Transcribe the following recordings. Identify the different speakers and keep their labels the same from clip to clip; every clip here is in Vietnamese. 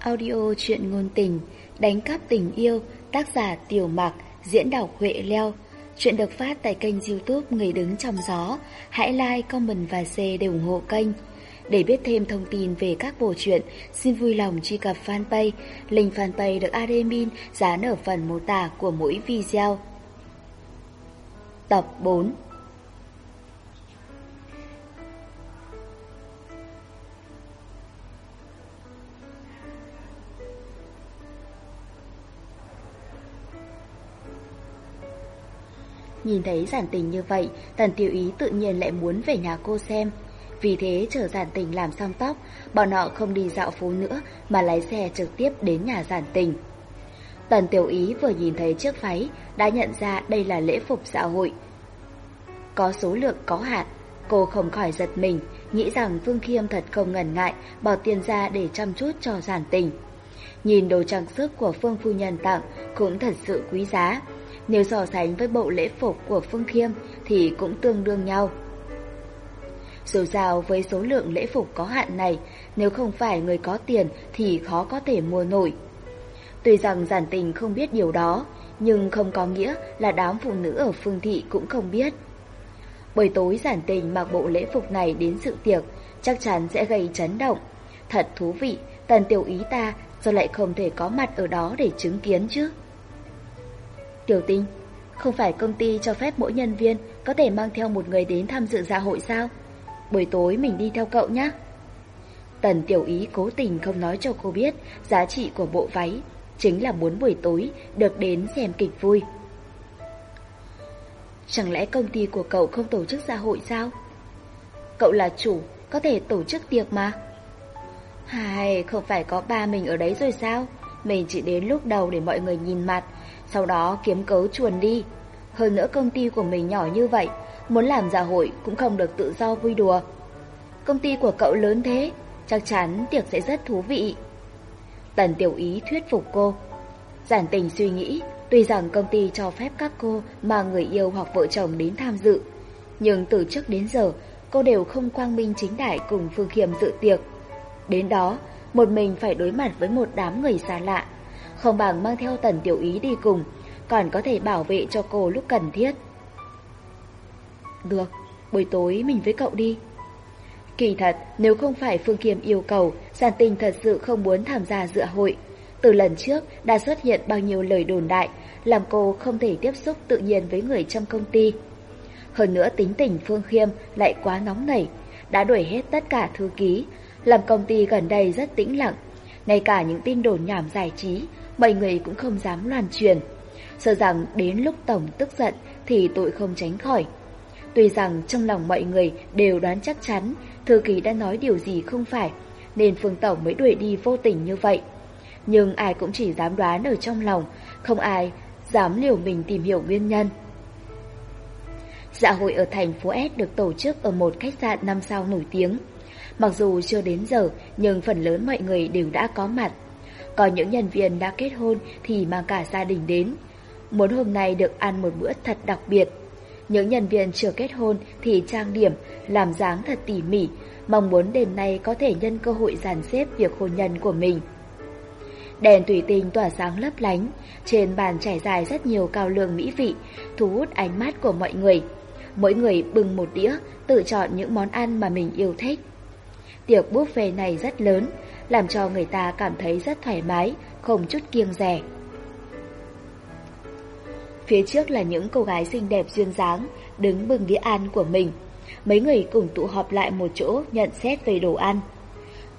Speaker 1: Audio chuyện ngôn tình Đánh cắp tình yêu Tác giả Tiểu Mặc, Diễn đọc Huệ Leo. Chuyện được phát tại kênh youtube Người Đứng Trong Gió. Hãy like, comment và share để ủng hộ kênh. Để biết thêm thông tin về các bộ truyện Xin vui lòng truy cập fanpage. Link fanpage được admin dán ở phần mô tả của mỗi video. Tập 4 Nhìn thấy giản tình như vậy, tần tiểu ý tự nhiên lại muốn về nhà cô xem. Vì thế chờ giản tình làm xong tóc, bọn họ không đi dạo phố nữa mà lái xe trực tiếp đến nhà giản tình. Tần tiểu ý vừa nhìn thấy chiếc váy đã nhận ra đây là lễ phục xã hội. Có số lượng có hạn, cô không khỏi giật mình, nghĩ rằng phương Khiêm thật không ngần ngại bỏ tiền ra để chăm chút cho giản tình. Nhìn đồ trang sức của Phương Phu Nhân tặng cũng thật sự quý giá, nếu so sánh với bộ lễ phục của Phương Khiêm thì cũng tương đương nhau. Dù sao với số lượng lễ phục có hạn này, nếu không phải người có tiền thì khó có thể mua nổi. Tuy rằng giản tình không biết điều đó, nhưng không có nghĩa là đám phụ nữ ở phương thị cũng không biết. bởi tối giản tình mặc bộ lễ phục này đến sự tiệc, chắc chắn sẽ gây chấn động. Thật thú vị, tần tiểu ý ta sao lại không thể có mặt ở đó để chứng kiến chứ? Tiểu tinh, không phải công ty cho phép mỗi nhân viên có thể mang theo một người đến tham dự dạ hội sao? Buổi tối mình đi theo cậu nhé. Tần Tiểu Ý cố tình không nói cho cô biết giá trị của bộ váy, chính là muốn buổi tối được đến xem kịch vui. Chẳng lẽ công ty của cậu không tổ chức dạ hội sao? Cậu là chủ, có thể tổ chức tiệc mà. Hài, không phải có ba mình ở đấy rồi sao? Mình chỉ đến lúc đầu để mọi người nhìn mặt, sau đó kiếm cớ chuồn đi. Hơn nữa công ty của mình nhỏ như vậy, muốn làm dạ hội cũng không được tự do vui đùa. Công ty của cậu lớn thế, chắc chắn tiệc sẽ rất thú vị. Tần Tiểu Ý thuyết phục cô. Giản tình suy nghĩ, tuy rằng công ty cho phép các cô mà người yêu hoặc vợ chồng đến tham dự, nhưng từ trước đến giờ cô đều không quang minh chính đại cùng Phương Khiêm dự tiệc. Đến đó, một mình phải đối mặt với một đám người xa lạ, không bằng mang theo tần tiểu ý đi cùng, còn có thể bảo vệ cho cô lúc cần thiết. Được, buổi tối mình với cậu đi. Kỳ thật, nếu không phải Phương Kiềm yêu cầu, Giản Tình thật sự không muốn tham gia dựa hội. Từ lần trước đã xuất hiện bao nhiêu lời đồn đại, làm cô không thể tiếp xúc tự nhiên với người trong công ty. Hơn nữa tính tình Phương Khiêm lại quá nóng nảy, đã đuổi hết tất cả thư ký, làm công ty gần đây rất tĩnh lặng. Ngay cả những tin đồn nhảm giải trí mọi người cũng không dám loan truyền. Sợ rằng đến lúc Tổng tức giận thì tội không tránh khỏi. Tuy rằng trong lòng mọi người đều đoán chắc chắn Thư Kỳ đã nói điều gì không phải, Nên Phương Tổng mới đuổi đi vô tình như vậy Nhưng ai cũng chỉ dám đoán ở trong lòng, Không ai dám liều mình tìm hiểu nguyên nhân Dạ hội ở thành phố S được tổ chức ở một khách sạn năm sao nổi tiếng Mặc dù chưa đến giờ, nhưng phần lớn mọi người đều đã có mặt còn những nhân viên đã kết hôn thì mang cả gia đình đến. Muốn hôm nay được ăn một bữa thật đặc biệt. Những nhân viên chưa kết hôn thì trang điểm, làm dáng thật tỉ mỉ, mong muốn đêm nay có thể nhân cơ hội dàn xếp việc hôn nhân của mình. Đèn thủy tinh tỏa sáng lấp lánh, trên bàn trải dài rất nhiều cao lương mỹ vị, thu hút ánh mắt của mọi người. Mỗi người bưng một đĩa, tự chọn những món ăn mà mình yêu thích. Tiệc buffet này rất lớn, làm cho người ta cảm thấy rất thoải mái, không chút kiêng rẻ. Phía trước là những cô gái xinh đẹp duyên dáng, đứng bừng đĩa ăn của mình. Mấy người cùng tụ họp lại một chỗ nhận xét về đồ ăn.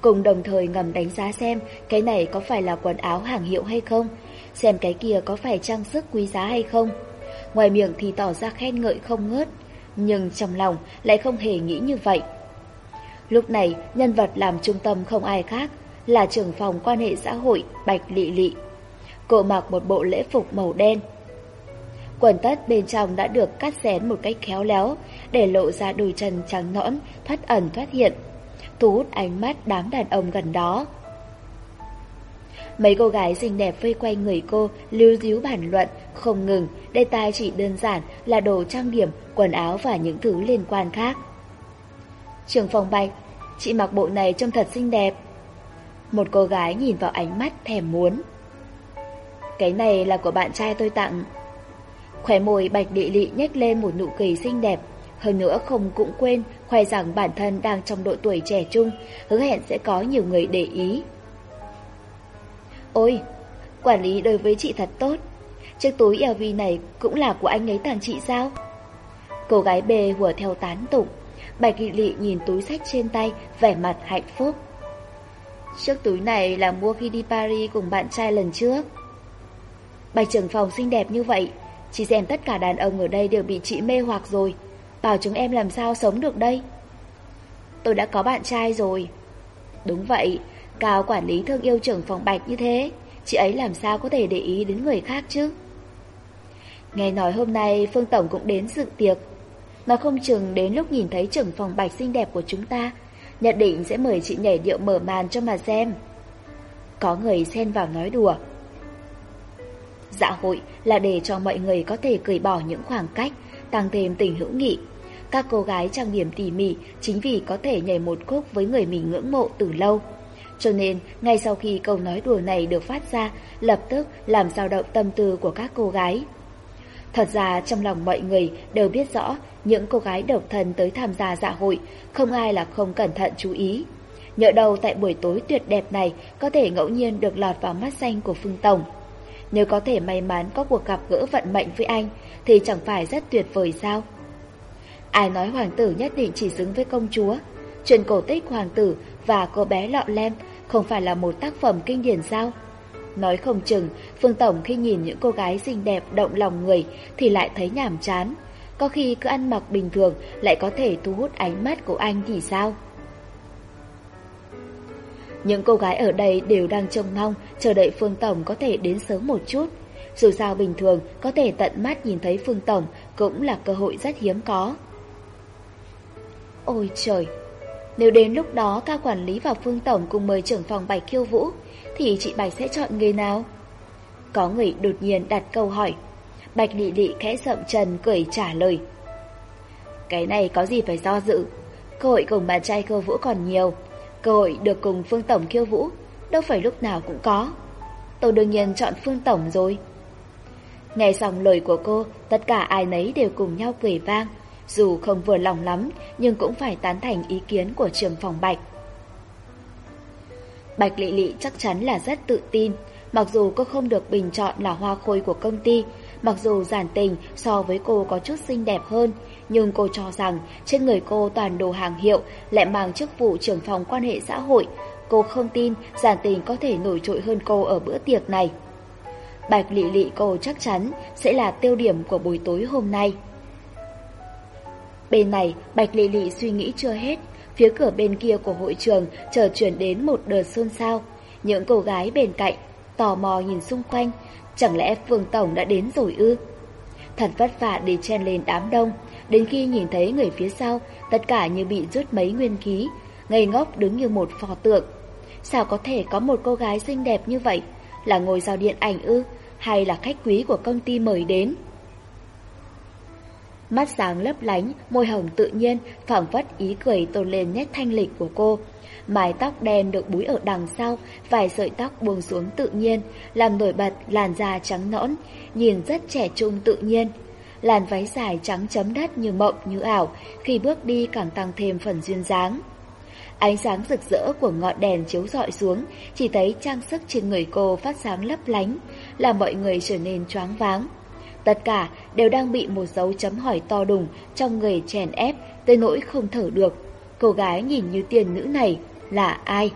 Speaker 1: Cùng đồng thời ngầm đánh giá xem cái này có phải là quần áo hàng hiệu hay không, xem cái kia có phải trang sức quý giá hay không. Ngoài miệng thì tỏ ra khen ngợi không ngớt, nhưng trong lòng lại không hề nghĩ như vậy. Lúc này, nhân vật làm trung tâm không ai khác là trưởng phòng quan hệ xã hội Bạch Lị Lị. Cô mặc một bộ lễ phục màu đen. Quần tất bên trong đã được cắt xén một cách khéo léo, để lộ ra đùi chân trắng nõn, thoát ẩn thoát hiện, thu hút ánh mắt đám đàn ông gần đó. Mấy cô gái xinh đẹp vây quanh người cô, lưu díu bàn luận, không ngừng, đề tài chỉ đơn giản là đồ trang điểm, quần áo và những thứ liên quan khác. Trường phòng bạch, chị mặc bộ này trông thật xinh đẹp. Một cô gái nhìn vào ánh mắt thèm muốn. Cái này là của bạn trai tôi tặng. Khỏe môi bạch địa lị nhếch lên một nụ cười xinh đẹp. Hơn nữa không cũng quên khoe rằng bản thân đang trong độ tuổi trẻ trung, hứa hẹn sẽ có nhiều người để ý. Ôi, quản lý đối với chị thật tốt. Chiếc túi LV này cũng là của anh ấy tặng chị sao? Cô gái bê hùa theo tán tụng Bạch Kỳ Lị nhìn túi sách trên tay, vẻ mặt hạnh phúc. Chiếc túi này là mua khi đi Paris cùng bạn trai lần trước. Bạch trưởng phòng xinh đẹp như vậy, chỉ xem tất cả đàn ông ở đây đều bị chị mê hoặc rồi. Bảo chúng em làm sao sống được đây? Tôi đã có bạn trai rồi. Đúng vậy, cao quản lý thương yêu trưởng phòng Bạch như thế, chị ấy làm sao có thể để ý đến người khác chứ? Nghe nói hôm nay Phương Tổng cũng đến dự tiệc, Nói không chừng đến lúc nhìn thấy trưởng phòng bạch xinh đẹp của chúng ta, nhất định sẽ mời chị nhảy điệu mở màn cho mà xem. Có người xen vào nói đùa. Dạ hội là để cho mọi người có thể cởi bỏ những khoảng cách, tăng thêm tình hữu nghị. Các cô gái trang điểm tỉ mỉ chính vì có thể nhảy một khúc với người mình ngưỡng mộ từ lâu. Cho nên, ngay sau khi câu nói đùa này được phát ra, lập tức làm dao động tâm tư của các cô gái. Thật ra trong lòng mọi người đều biết rõ những cô gái độc thân tới tham gia dạ hội, không ai là không cẩn thận chú ý. Nhỡ đâu tại buổi tối tuyệt đẹp này có thể ngẫu nhiên được lọt vào mắt xanh của Phương Tổng. Nếu có thể may mắn có cuộc gặp gỡ vận mệnh với anh thì chẳng phải rất tuyệt vời sao? Ai nói hoàng tử nhất định chỉ xứng với công chúa? Chuyện cổ tích hoàng tử và cô bé lọ lem không phải là một tác phẩm kinh điển sao? Nói không chừng, Phương Tổng khi nhìn những cô gái xinh đẹp động lòng người thì lại thấy nhàm chán. Có khi cứ ăn mặc bình thường lại có thể thu hút ánh mắt của anh thì sao? Những cô gái ở đây đều đang trông mong, chờ đợi Phương Tổng có thể đến sớm một chút. Dù sao bình thường, có thể tận mắt nhìn thấy Phương Tổng cũng là cơ hội rất hiếm có. Ôi trời! Nếu đến lúc đó ca quản lý và Phương Tổng cùng mời trưởng phòng bạch kiêu vũ, thì chị Bạch sẽ chọn người nào? Có người đột nhiên đặt câu hỏi. Bạch Lị Lị khẽ sậm trần cười trả lời. Cái này có gì phải do dự? Cơ hội cùng bạn trai khiêu vũ còn nhiều. Cơ hội được cùng Phương Tổng khiêu vũ, đâu phải lúc nào cũng có. Tôi đương nhiên chọn Phương Tổng rồi. Nghe xong lời của cô, tất cả ai nấy đều cùng nhau cười vang. Dù không vừa lòng lắm, nhưng cũng phải tán thành ý kiến của trường phòng Bạch. Bạch Lị Lị chắc chắn là rất tự tin, mặc dù cô không được bình chọn là hoa khôi của công ty, mặc dù giản tình so với cô có chút xinh đẹp hơn, nhưng cô cho rằng trên người cô toàn đồ hàng hiệu lại mang chức vụ trưởng phòng quan hệ xã hội. Cô không tin giản tình có thể nổi trội hơn cô ở bữa tiệc này. Bạch Lị Lị cô chắc chắn sẽ là tiêu điểm của buổi tối hôm nay. Bên này, Bạch Lị Lị suy nghĩ chưa hết, Phía cửa bên kia của hội trường chờ chuyển đến một đợt xôn xao. Những cô gái bên cạnh tò mò nhìn xung quanh, chẳng lẽ Phương Tổng đã đến rồi ư? Thật vất vả để chen lên đám đông, đến khi nhìn thấy người phía sau, tất cả như bị rút mấy nguyên khí, ngây ngốc đứng như một phò tượng. Sao có thể có một cô gái xinh đẹp như vậy? Là ngồi giao điện ảnh ư? Hay là khách quý của công ty mời đến? mắt sáng lấp lánh, môi hồng tự nhiên, phảng phất ý cười tôn lên nét thanh lịch của cô. Mái tóc đen được búi ở đằng sau, vài sợi tóc buông xuống tự nhiên, làm nổi bật làn da trắng nõn, nhìn rất trẻ trung tự nhiên. Làn váy dài trắng chấm đất như mộng như ảo, khi bước đi càng tăng thêm phần duyên dáng. Ánh sáng rực rỡ của ngọn đèn chiếu rọi xuống, chỉ thấy trang sức trên người cô phát sáng lấp lánh, làm mọi người trở nên choáng váng. Tất cả đều đang bị một dấu chấm hỏi to đùng trong người chèn ép tới nỗi không thở được. Cô gái nhìn như tiền nữ này là ai?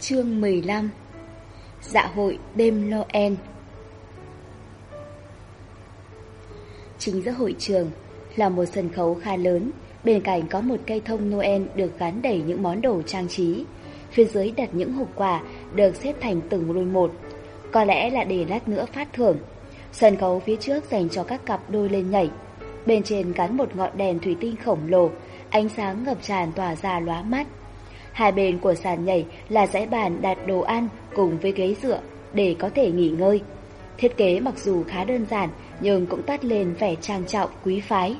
Speaker 1: Chương 15 Dạ hội đêm Noel Chính giữa hội trường là một sân khấu khá lớn, bên cạnh có một cây thông Noel được gắn đầy những món đồ trang trí. Phía dưới đặt những hộp quà được xếp thành từng đôi một. Có lẽ là để lát nữa phát thưởng. Sân khấu phía trước dành cho các cặp đôi lên nhảy. Bên trên gắn một ngọn đèn thủy tinh khổng lồ, ánh sáng ngập tràn tỏa ra lóa mắt. Hai bên của sàn nhảy là dãy bàn đặt đồ ăn cùng với ghế dựa để có thể nghỉ ngơi. Thiết kế mặc dù khá đơn giản nhưng cũng toát lên vẻ trang trọng quý phái.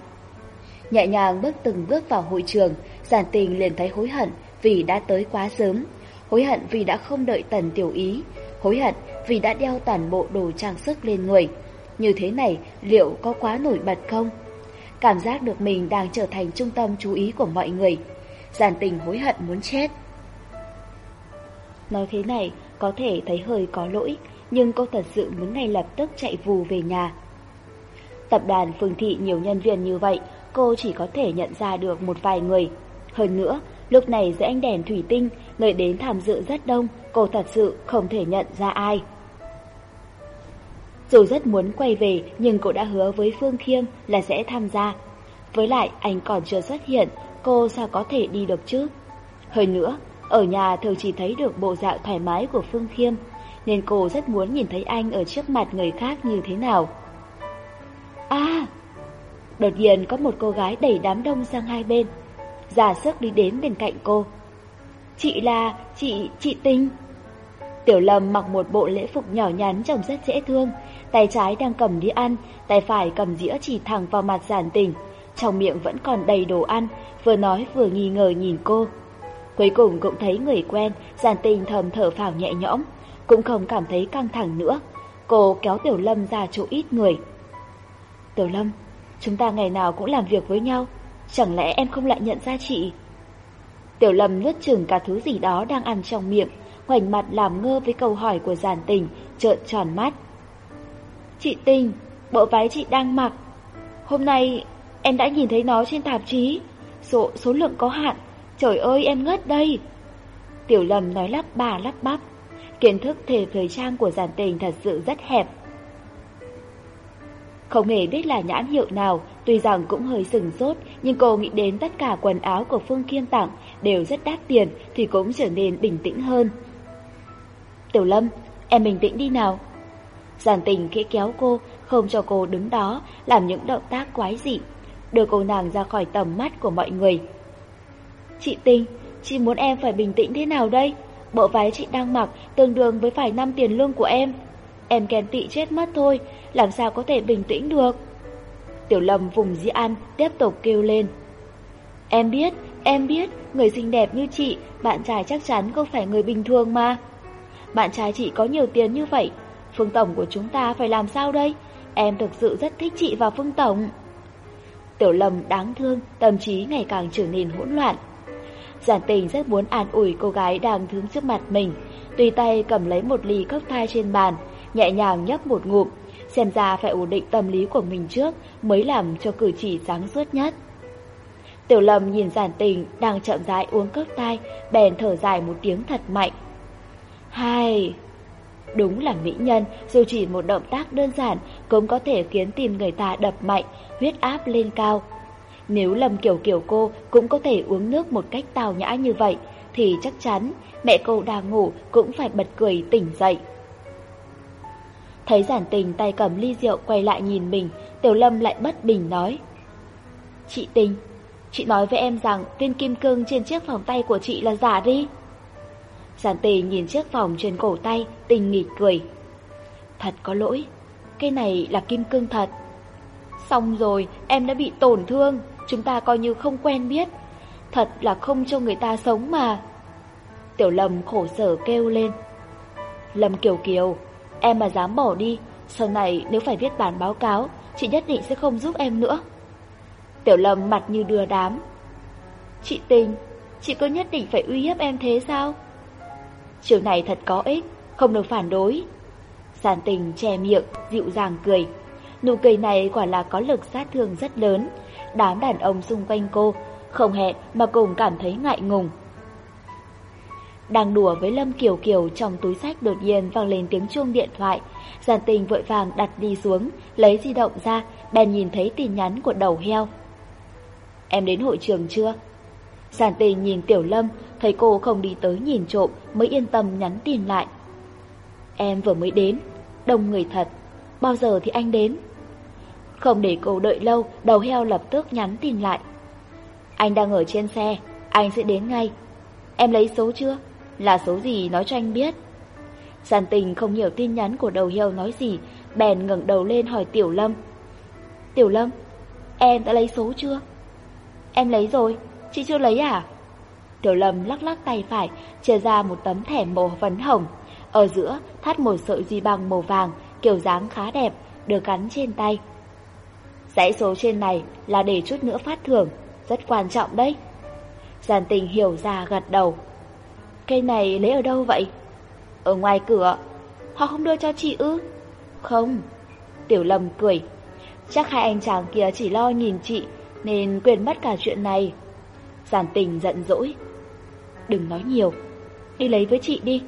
Speaker 1: Nhẹ nhàng bước từng bước vào hội trường, giản tình liền thấy hối hận vì đã tới quá sớm hối hận vì đã không đợi tần tiểu ý, hối hận vì đã đeo toàn bộ đồ trang sức lên người. Như thế này liệu có quá nổi bật không? Cảm giác được mình đang trở thành trung tâm chú ý của mọi người. Giản tình hối hận muốn chết. Nói thế này có thể thấy hơi có lỗi, nhưng cô thật sự muốn ngay lập tức chạy vù về nhà. Tập đoàn Phương Thị nhiều nhân viên như vậy, cô chỉ có thể nhận ra được một vài người. Hơn nữa, Lúc này giữa ánh đèn thủy tinh, người đến tham dự rất đông, cô thật sự không thể nhận ra ai. Dù rất muốn quay về nhưng cô đã hứa với Phương Khiêm là sẽ tham gia. Với lại anh còn chưa xuất hiện, cô sao có thể đi được chứ? Hơn nữa, ở nhà thường chỉ thấy được bộ dạng thoải mái của Phương Khiêm, nên cô rất muốn nhìn thấy anh ở trước mặt người khác như thế nào. À! Đột nhiên có một cô gái đẩy đám đông sang hai bên, ra sức đi đến bên cạnh cô. Chị là... chị... chị Tinh. Tiểu Lâm mặc một bộ lễ phục nhỏ nhắn trông rất dễ thương, tay trái đang cầm đi ăn, tay phải cầm dĩa chỉ thẳng vào mặt giản tình. Trong miệng vẫn còn đầy đồ ăn, vừa nói vừa nghi ngờ nhìn cô. Cuối cùng cũng thấy người quen, giản tình thầm thở phào nhẹ nhõm, cũng không cảm thấy căng thẳng nữa. Cô kéo Tiểu Lâm ra chỗ ít người. Tiểu Lâm, chúng ta ngày nào cũng làm việc với nhau, chẳng lẽ em không lại nhận ra chị? Tiểu Lâm nuốt chừng cả thứ gì đó đang ăn trong miệng, hoành mặt làm ngơ với câu hỏi của giàn tình, trợn tròn mắt. Chị Tình, bộ váy chị đang mặc. Hôm nay em đã nhìn thấy nó trên tạp chí, số, số lượng có hạn, trời ơi em ngất đây. Tiểu Lâm nói lắp bà lắp bắp, kiến thức thể thời trang của giàn tình thật sự rất hẹp. Không hề biết là nhãn hiệu nào Tuy rằng cũng hơi sừng sốt, nhưng cô nghĩ đến tất cả quần áo của Phương Kiên tặng đều rất đắt tiền thì cũng trở nên bình tĩnh hơn. Tiểu Lâm, em bình tĩnh đi nào. giàn tình khẽ kéo cô, không cho cô đứng đó, làm những động tác quái dị, đưa cô nàng ra khỏi tầm mắt của mọi người. Chị tinh chị muốn em phải bình tĩnh thế nào đây? Bộ váy chị đang mặc tương đương với phải năm tiền lương của em. Em kèn tị chết mất thôi, làm sao có thể bình tĩnh được? Tiểu Lâm vùng Dĩ An tiếp tục kêu lên. Em biết, em biết, người xinh đẹp như chị, bạn trai chắc chắn không phải người bình thường mà. Bạn trai chị có nhiều tiền như vậy, Phương Tổng của chúng ta phải làm sao đây? Em thực sự rất thích chị và Phương Tổng. Tiểu Lâm đáng thương, tâm trí ngày càng trở nên hỗn loạn. Giản tình rất muốn an ủi cô gái đang đứng trước mặt mình, tùy tay cầm lấy một ly cốc thai trên bàn, nhẹ nhàng nhấp một ngụm, xem ra phải ổn định tâm lý của mình trước mới làm cho cử chỉ sáng suốt nhất. Tiểu Lâm nhìn giản tình đang chậm rãi uống cốc tai, bèn thở dài một tiếng thật mạnh. Hai... Đúng là mỹ nhân, dù chỉ một động tác đơn giản cũng có thể khiến tim người ta đập mạnh, huyết áp lên cao. Nếu lâm kiểu kiểu cô cũng có thể uống nước một cách tào nhã như vậy, thì chắc chắn mẹ cô đang ngủ cũng phải bật cười tỉnh dậy. Thấy giản tình tay cầm ly rượu quay lại nhìn mình, Tiểu Lâm lại bất bình nói. Chị tình, chị nói với em rằng viên kim cương trên chiếc vòng tay của chị là giả đi. Giản tình nhìn chiếc vòng trên cổ tay, tình nghỉ cười. Thật có lỗi, cây này là kim cương thật. Xong rồi, em đã bị tổn thương, chúng ta coi như không quen biết. Thật là không cho người ta sống mà. Tiểu Lâm khổ sở kêu lên. Lâm Kiều Kiều, Em mà dám bỏ đi, sau này nếu phải viết bản báo cáo, chị nhất định sẽ không giúp em nữa. Tiểu Lâm mặt như đưa đám. Chị tình, chị có nhất định phải uy hiếp em thế sao? Chiều này thật có ích, không được phản đối. Giản tình che miệng, dịu dàng cười. Nụ cười này quả là có lực sát thương rất lớn. Đám đàn ông xung quanh cô không hẹn mà cùng cảm thấy ngại ngùng. Đang đùa với Lâm Kiều Kiều trong túi sách đột nhiên vang lên tiếng chuông điện thoại. Giản tình vội vàng đặt đi xuống, lấy di động ra, bèn nhìn thấy tin nhắn của đầu heo. Em đến hội trường chưa? Giản tình nhìn Tiểu Lâm, thấy cô không đi tới nhìn trộm mới yên tâm nhắn tin lại. Em vừa mới đến, đông người thật, bao giờ thì anh đến? Không để cô đợi lâu, đầu heo lập tức nhắn tin lại. Anh đang ở trên xe, anh sẽ đến ngay. Em lấy số chưa? là số gì nói cho anh biết. Giàn tình không hiểu tin nhắn của đầu hiệu nói gì, bèn ngẩng đầu lên hỏi Tiểu Lâm. Tiểu Lâm, em đã lấy số chưa? Em lấy rồi, chị chưa lấy à? Tiểu Lâm lắc lắc tay phải, chia ra một tấm thẻ màu phấn hồng. Ở giữa thắt một sợi dây bằng màu vàng, kiểu dáng khá đẹp, được gắn trên tay. Dãy số trên này là để chút nữa phát thưởng, rất quan trọng đấy. Giàn tình hiểu ra gật đầu. Cây này lấy ở đâu vậy? Ở ngoài cửa. Họ không đưa cho chị ư? Không. Tiểu lâm cười. Chắc hai anh chàng kia chỉ lo nhìn chị nên quên mất cả chuyện này. Giản tình giận dỗi. Đừng nói nhiều. Đi lấy với chị đi.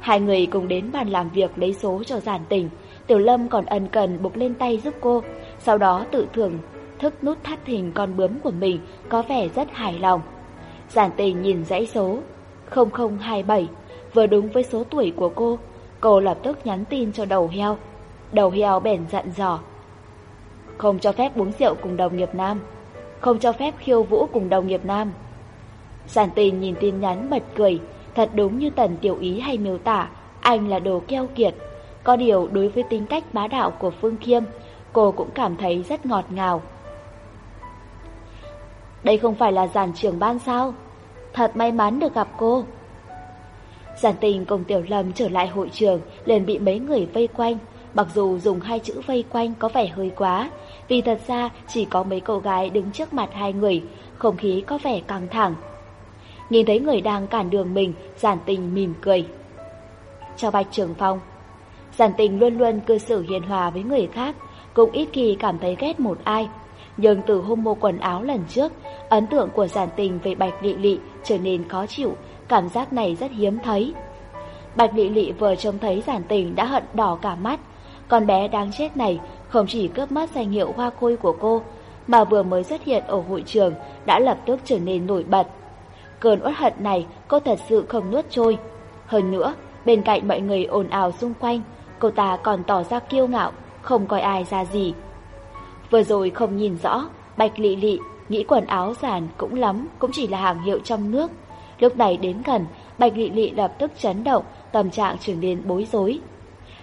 Speaker 1: Hai người cùng đến bàn làm việc lấy số cho giản tình. Tiểu Lâm còn ân cần buộc lên tay giúp cô, sau đó tự thưởng thức nút thắt hình con bướm của mình có vẻ rất hài lòng. Giản tình nhìn dãy số, 0027, vừa đúng với số tuổi của cô, cô lập tức nhắn tin cho đầu heo. Đầu heo bèn dặn dò. Không cho phép uống rượu cùng đồng nghiệp nam, không cho phép khiêu vũ cùng đồng nghiệp nam. Giản tin nhìn tin nhắn bật cười, thật đúng như tần tiểu ý hay miêu tả, anh là đồ keo kiệt. Có điều đối với tính cách bá đạo của Phương Khiêm, cô cũng cảm thấy rất ngọt ngào. Đây không phải là giàn trưởng ban sao? thật may mắn được gặp cô. Giản tình cùng Tiểu Lâm trở lại hội trường liền bị mấy người vây quanh, mặc dù dùng hai chữ vây quanh có vẻ hơi quá, vì thật ra chỉ có mấy cô gái đứng trước mặt hai người, không khí có vẻ căng thẳng. Nhìn thấy người đang cản đường mình, giản tình mỉm cười. Chào Bạch Trường Phong Giản tình luôn luôn cư xử hiền hòa với người khác, cũng ít khi cảm thấy ghét một ai. Nhưng từ hôm mua quần áo lần trước, ấn tượng của giản tình về Bạch Lị Lị trở nên khó chịu, cảm giác này rất hiếm thấy. Bạch Lị Lị vừa trông thấy giản tình đã hận đỏ cả mắt, con bé đáng chết này không chỉ cướp mất danh hiệu hoa khôi của cô, mà vừa mới xuất hiện ở hội trường đã lập tức trở nên nổi bật. Cơn uất hận này cô thật sự không nuốt trôi. Hơn nữa, bên cạnh mọi người ồn ào xung quanh, cô ta còn tỏ ra kiêu ngạo, không coi ai ra gì. Vừa rồi không nhìn rõ, Bạch Lị Lị Nghĩ quần áo giản cũng lắm, cũng chỉ là hàng hiệu trong nước. Lúc này đến gần, Bạch Lị Lị lập tức chấn động, tâm trạng chuyển đến bối rối.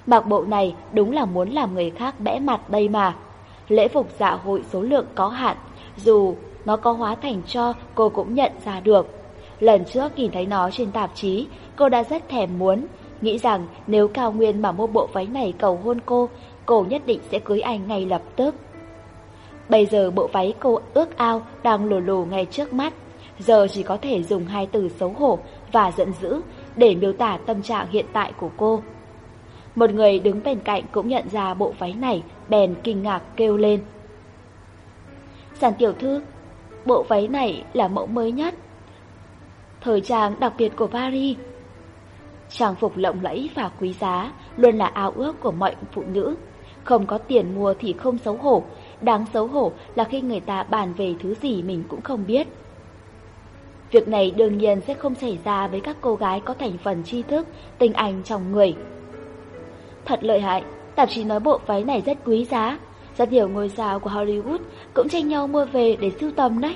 Speaker 1: Mặc bộ này đúng là muốn làm người khác bẽ mặt đây mà. Lễ phục dạ hội số lượng có hạn, dù nó có hóa thành cho cô cũng nhận ra được. Lần trước nhìn thấy nó trên tạp chí, cô đã rất thèm muốn, nghĩ rằng nếu Cao Nguyên mà mua bộ váy này cầu hôn cô, cô nhất định sẽ cưới anh ngay lập tức. Bây giờ bộ váy cô ước ao đang lồ lồ ngay trước mắt. Giờ chỉ có thể dùng hai từ xấu hổ và giận dữ để miêu tả tâm trạng hiện tại của cô. Một người đứng bên cạnh cũng nhận ra bộ váy này, bèn kinh ngạc kêu lên. Sản tiểu thư, bộ váy này là mẫu mới nhất. Thời trang đặc biệt của Paris. Trang phục lộng lẫy và quý giá luôn là ao ước của mọi phụ nữ. Không có tiền mua thì không xấu hổ, Đáng xấu hổ là khi người ta bàn về thứ gì mình cũng không biết. Việc này đương nhiên sẽ không xảy ra với các cô gái có thành phần tri thức, tình anh trong người. Thật lợi hại, tạp chí nói bộ váy này rất quý giá. Rất nhiều ngôi sao của Hollywood cũng tranh nhau mua về để sưu tầm đấy.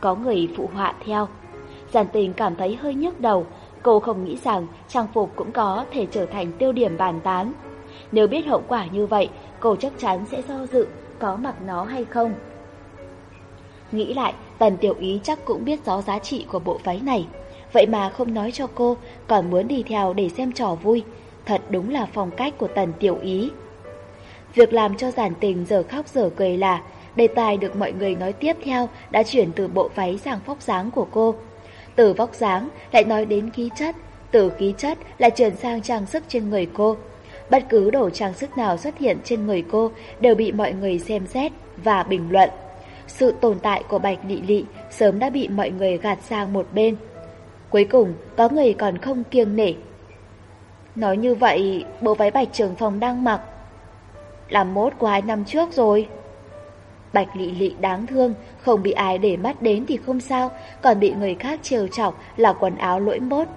Speaker 1: Có người phụ họa theo. Giản tình cảm thấy hơi nhức đầu, cô không nghĩ rằng trang phục cũng có thể trở thành tiêu điểm bàn tán. Nếu biết hậu quả như vậy, cô chắc chắn sẽ do dự, có mặc nó hay không. Nghĩ lại, tần tiểu ý chắc cũng biết rõ giá trị của bộ váy này. Vậy mà không nói cho cô, còn muốn đi theo để xem trò vui. Thật đúng là phong cách của tần tiểu ý. Việc làm cho giản tình giờ khóc giờ cười là đề tài được mọi người nói tiếp theo đã chuyển từ bộ váy sang vóc dáng của cô. Từ vóc dáng lại nói đến khí chất, từ khí chất lại chuyển sang trang sức trên người cô bất cứ đồ trang sức nào xuất hiện trên người cô đều bị mọi người xem xét và bình luận. Sự tồn tại của Bạch Lị Lị sớm đã bị mọi người gạt sang một bên. Cuối cùng, có người còn không kiêng nể. Nói như vậy, bộ váy Bạch Trường Phong đang mặc là mốt của hai năm trước rồi. Bạch Lị Lị đáng thương, không bị ai để mắt đến thì không sao, còn bị người khác trêu chọc là quần áo lỗi mốt,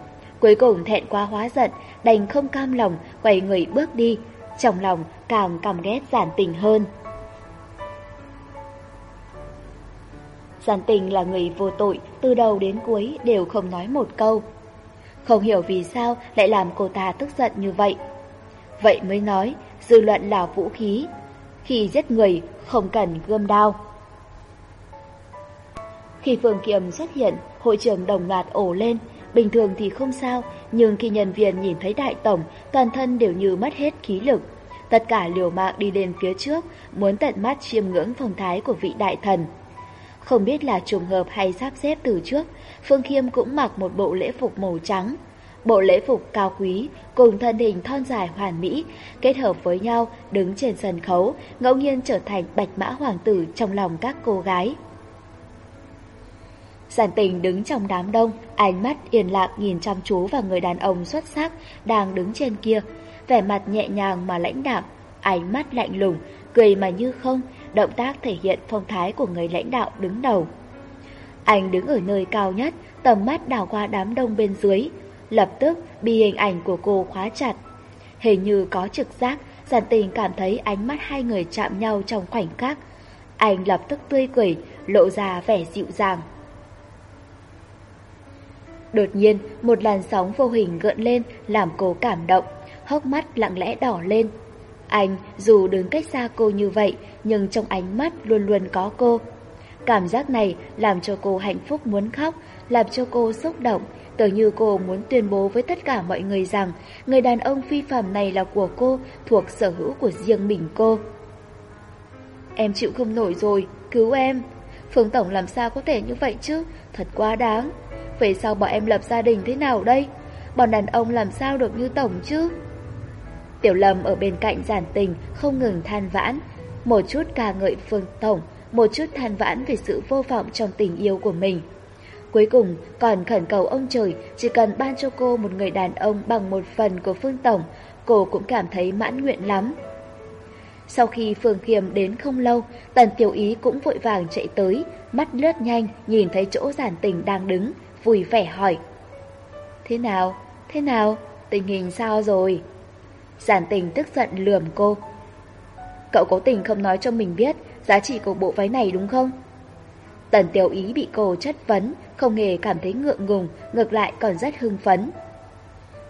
Speaker 1: Cuối cùng thẹn quá hóa giận, đành không cam lòng, quay người bước đi, trong lòng càng căm ghét giản tình hơn. Giản tình là người vô tội, từ đầu đến cuối đều không nói một câu. Không hiểu vì sao lại làm cô ta tức giận như vậy. Vậy mới nói, dư luận là vũ khí. Khi giết người, không cần gươm đao. Khi Phương Kiệm xuất hiện, hội trường đồng loạt ổ lên, Bình thường thì không sao, nhưng khi nhân viên nhìn thấy đại tổng, toàn thân đều như mất hết khí lực. Tất cả liều mạng đi lên phía trước, muốn tận mắt chiêm ngưỡng phong thái của vị đại thần. Không biết là trùng hợp hay sắp xếp từ trước, Phương Khiêm cũng mặc một bộ lễ phục màu trắng. Bộ lễ phục cao quý cùng thân hình thon dài hoàn mỹ kết hợp với nhau đứng trên sân khấu ngẫu nhiên trở thành bạch mã hoàng tử trong lòng các cô gái. Giản tình đứng trong đám đông, ánh mắt yên lặng nhìn chăm chú vào người đàn ông xuất sắc đang đứng trên kia, vẻ mặt nhẹ nhàng mà lãnh đạm, ánh mắt lạnh lùng, cười mà như không, động tác thể hiện phong thái của người lãnh đạo đứng đầu. Anh đứng ở nơi cao nhất, tầm mắt đảo qua đám đông bên dưới, lập tức bị hình ảnh của cô khóa chặt. Hình như có trực giác, giản tình cảm thấy ánh mắt hai người chạm nhau trong khoảnh khắc. Anh lập tức tươi cười, lộ ra vẻ dịu dàng. Đột nhiên, một làn sóng vô hình gợn lên làm cô cảm động, hốc mắt lặng lẽ đỏ lên. Anh, dù đứng cách xa cô như vậy, nhưng trong ánh mắt luôn luôn có cô. Cảm giác này làm cho cô hạnh phúc muốn khóc, làm cho cô xúc động, tưởng như cô muốn tuyên bố với tất cả mọi người rằng người đàn ông phi phạm này là của cô, thuộc sở hữu của riêng mình cô. Em chịu không nổi rồi, cứu em. Phương Tổng làm sao có thể như vậy chứ, thật quá đáng về sau bọn em lập gia đình thế nào đây? Bọn đàn ông làm sao được như Tổng chứ? Tiểu Lâm ở bên cạnh giản tình, không ngừng than vãn. Một chút ca ngợi Phương Tổng, một chút than vãn về sự vô vọng trong tình yêu của mình. Cuối cùng, còn khẩn cầu ông trời chỉ cần ban cho cô một người đàn ông bằng một phần của Phương Tổng, cô cũng cảm thấy mãn nguyện lắm. Sau khi Phương Khiêm đến không lâu, Tần Tiểu Ý cũng vội vàng chạy tới, mắt lướt nhanh, nhìn thấy chỗ giản tình đang đứng, vui vẻ hỏi. Thế nào, thế nào, tình hình sao rồi? Giản tình tức giận lườm cô. Cậu cố tình không nói cho mình biết giá trị của bộ váy này đúng không? Tần tiểu ý bị cô chất vấn, không hề cảm thấy ngượng ngùng, ngược lại còn rất hưng phấn.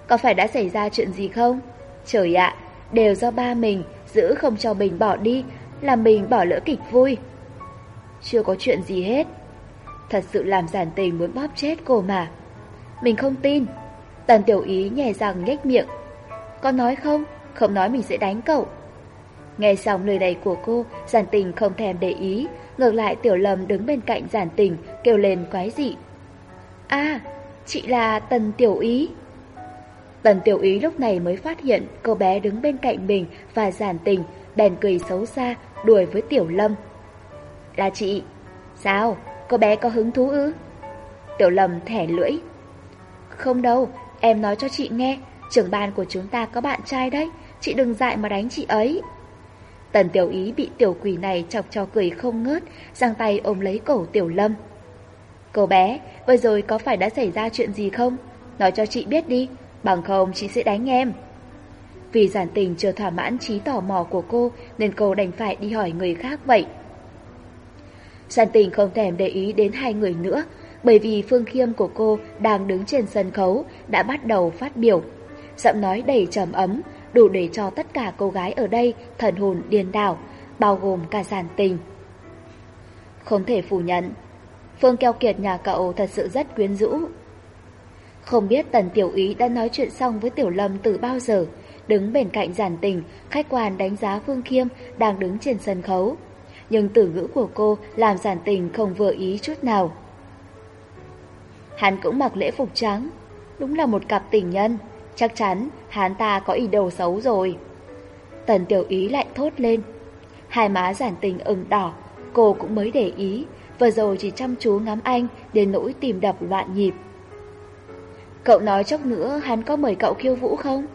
Speaker 1: Có phải đã xảy ra chuyện gì không? Trời ạ, đều do ba mình, giữ không cho mình bỏ đi, làm mình bỏ lỡ kịch vui. Chưa có chuyện gì hết, thật sự làm giản tình muốn bóp chết cô mà. Mình không tin. Tần tiểu ý nhè răng nhếch miệng. con nói không? Không nói mình sẽ đánh cậu. Nghe xong lời đầy của cô, giản tình không thèm để ý. Ngược lại tiểu lầm đứng bên cạnh giản tình, kêu lên quái dị. a chị là Tần tiểu ý. Tần tiểu ý lúc này mới phát hiện cô bé đứng bên cạnh mình và giản tình, bèn cười xấu xa, đuổi với tiểu lâm. Là chị. Sao? Cô bé có hứng thú ư? Tiểu lầm thẻ lưỡi. Không đâu, em nói cho chị nghe, trưởng ban của chúng ta có bạn trai đấy, chị đừng dại mà đánh chị ấy. Tần tiểu ý bị tiểu quỷ này chọc cho cười không ngớt, giang tay ôm lấy cổ tiểu lâm. Cô bé, vừa rồi có phải đã xảy ra chuyện gì không? Nói cho chị biết đi, bằng không chị sẽ đánh em. Vì giản tình chưa thỏa mãn trí tò mò của cô nên cô đành phải đi hỏi người khác vậy. Trần Tình không thèm để ý đến hai người nữa, bởi vì Phương Khiêm của cô đang đứng trên sân khấu, đã bắt đầu phát biểu. Giọng nói đầy trầm ấm, đủ để cho tất cả cô gái ở đây thần hồn điên đảo, bao gồm cả giản tình. Không thể phủ nhận, Phương Keo Kiệt nhà cậu thật sự rất quyến rũ. Không biết Tần Tiểu Ý đã nói chuyện xong với Tiểu Lâm từ bao giờ, đứng bên cạnh giản tình, khách quan đánh giá Phương Khiêm đang đứng trên sân khấu nhưng từ ngữ của cô làm giản tình không vừa ý chút nào. Hắn cũng mặc lễ phục trắng, đúng là một cặp tình nhân, chắc chắn hắn ta có ý đồ xấu rồi. Tần tiểu ý lại thốt lên, hai má giản tình ửng đỏ, cô cũng mới để ý, vừa rồi chỉ chăm chú ngắm anh đến nỗi tìm đập loạn nhịp. Cậu nói chốc nữa hắn có mời cậu khiêu vũ không?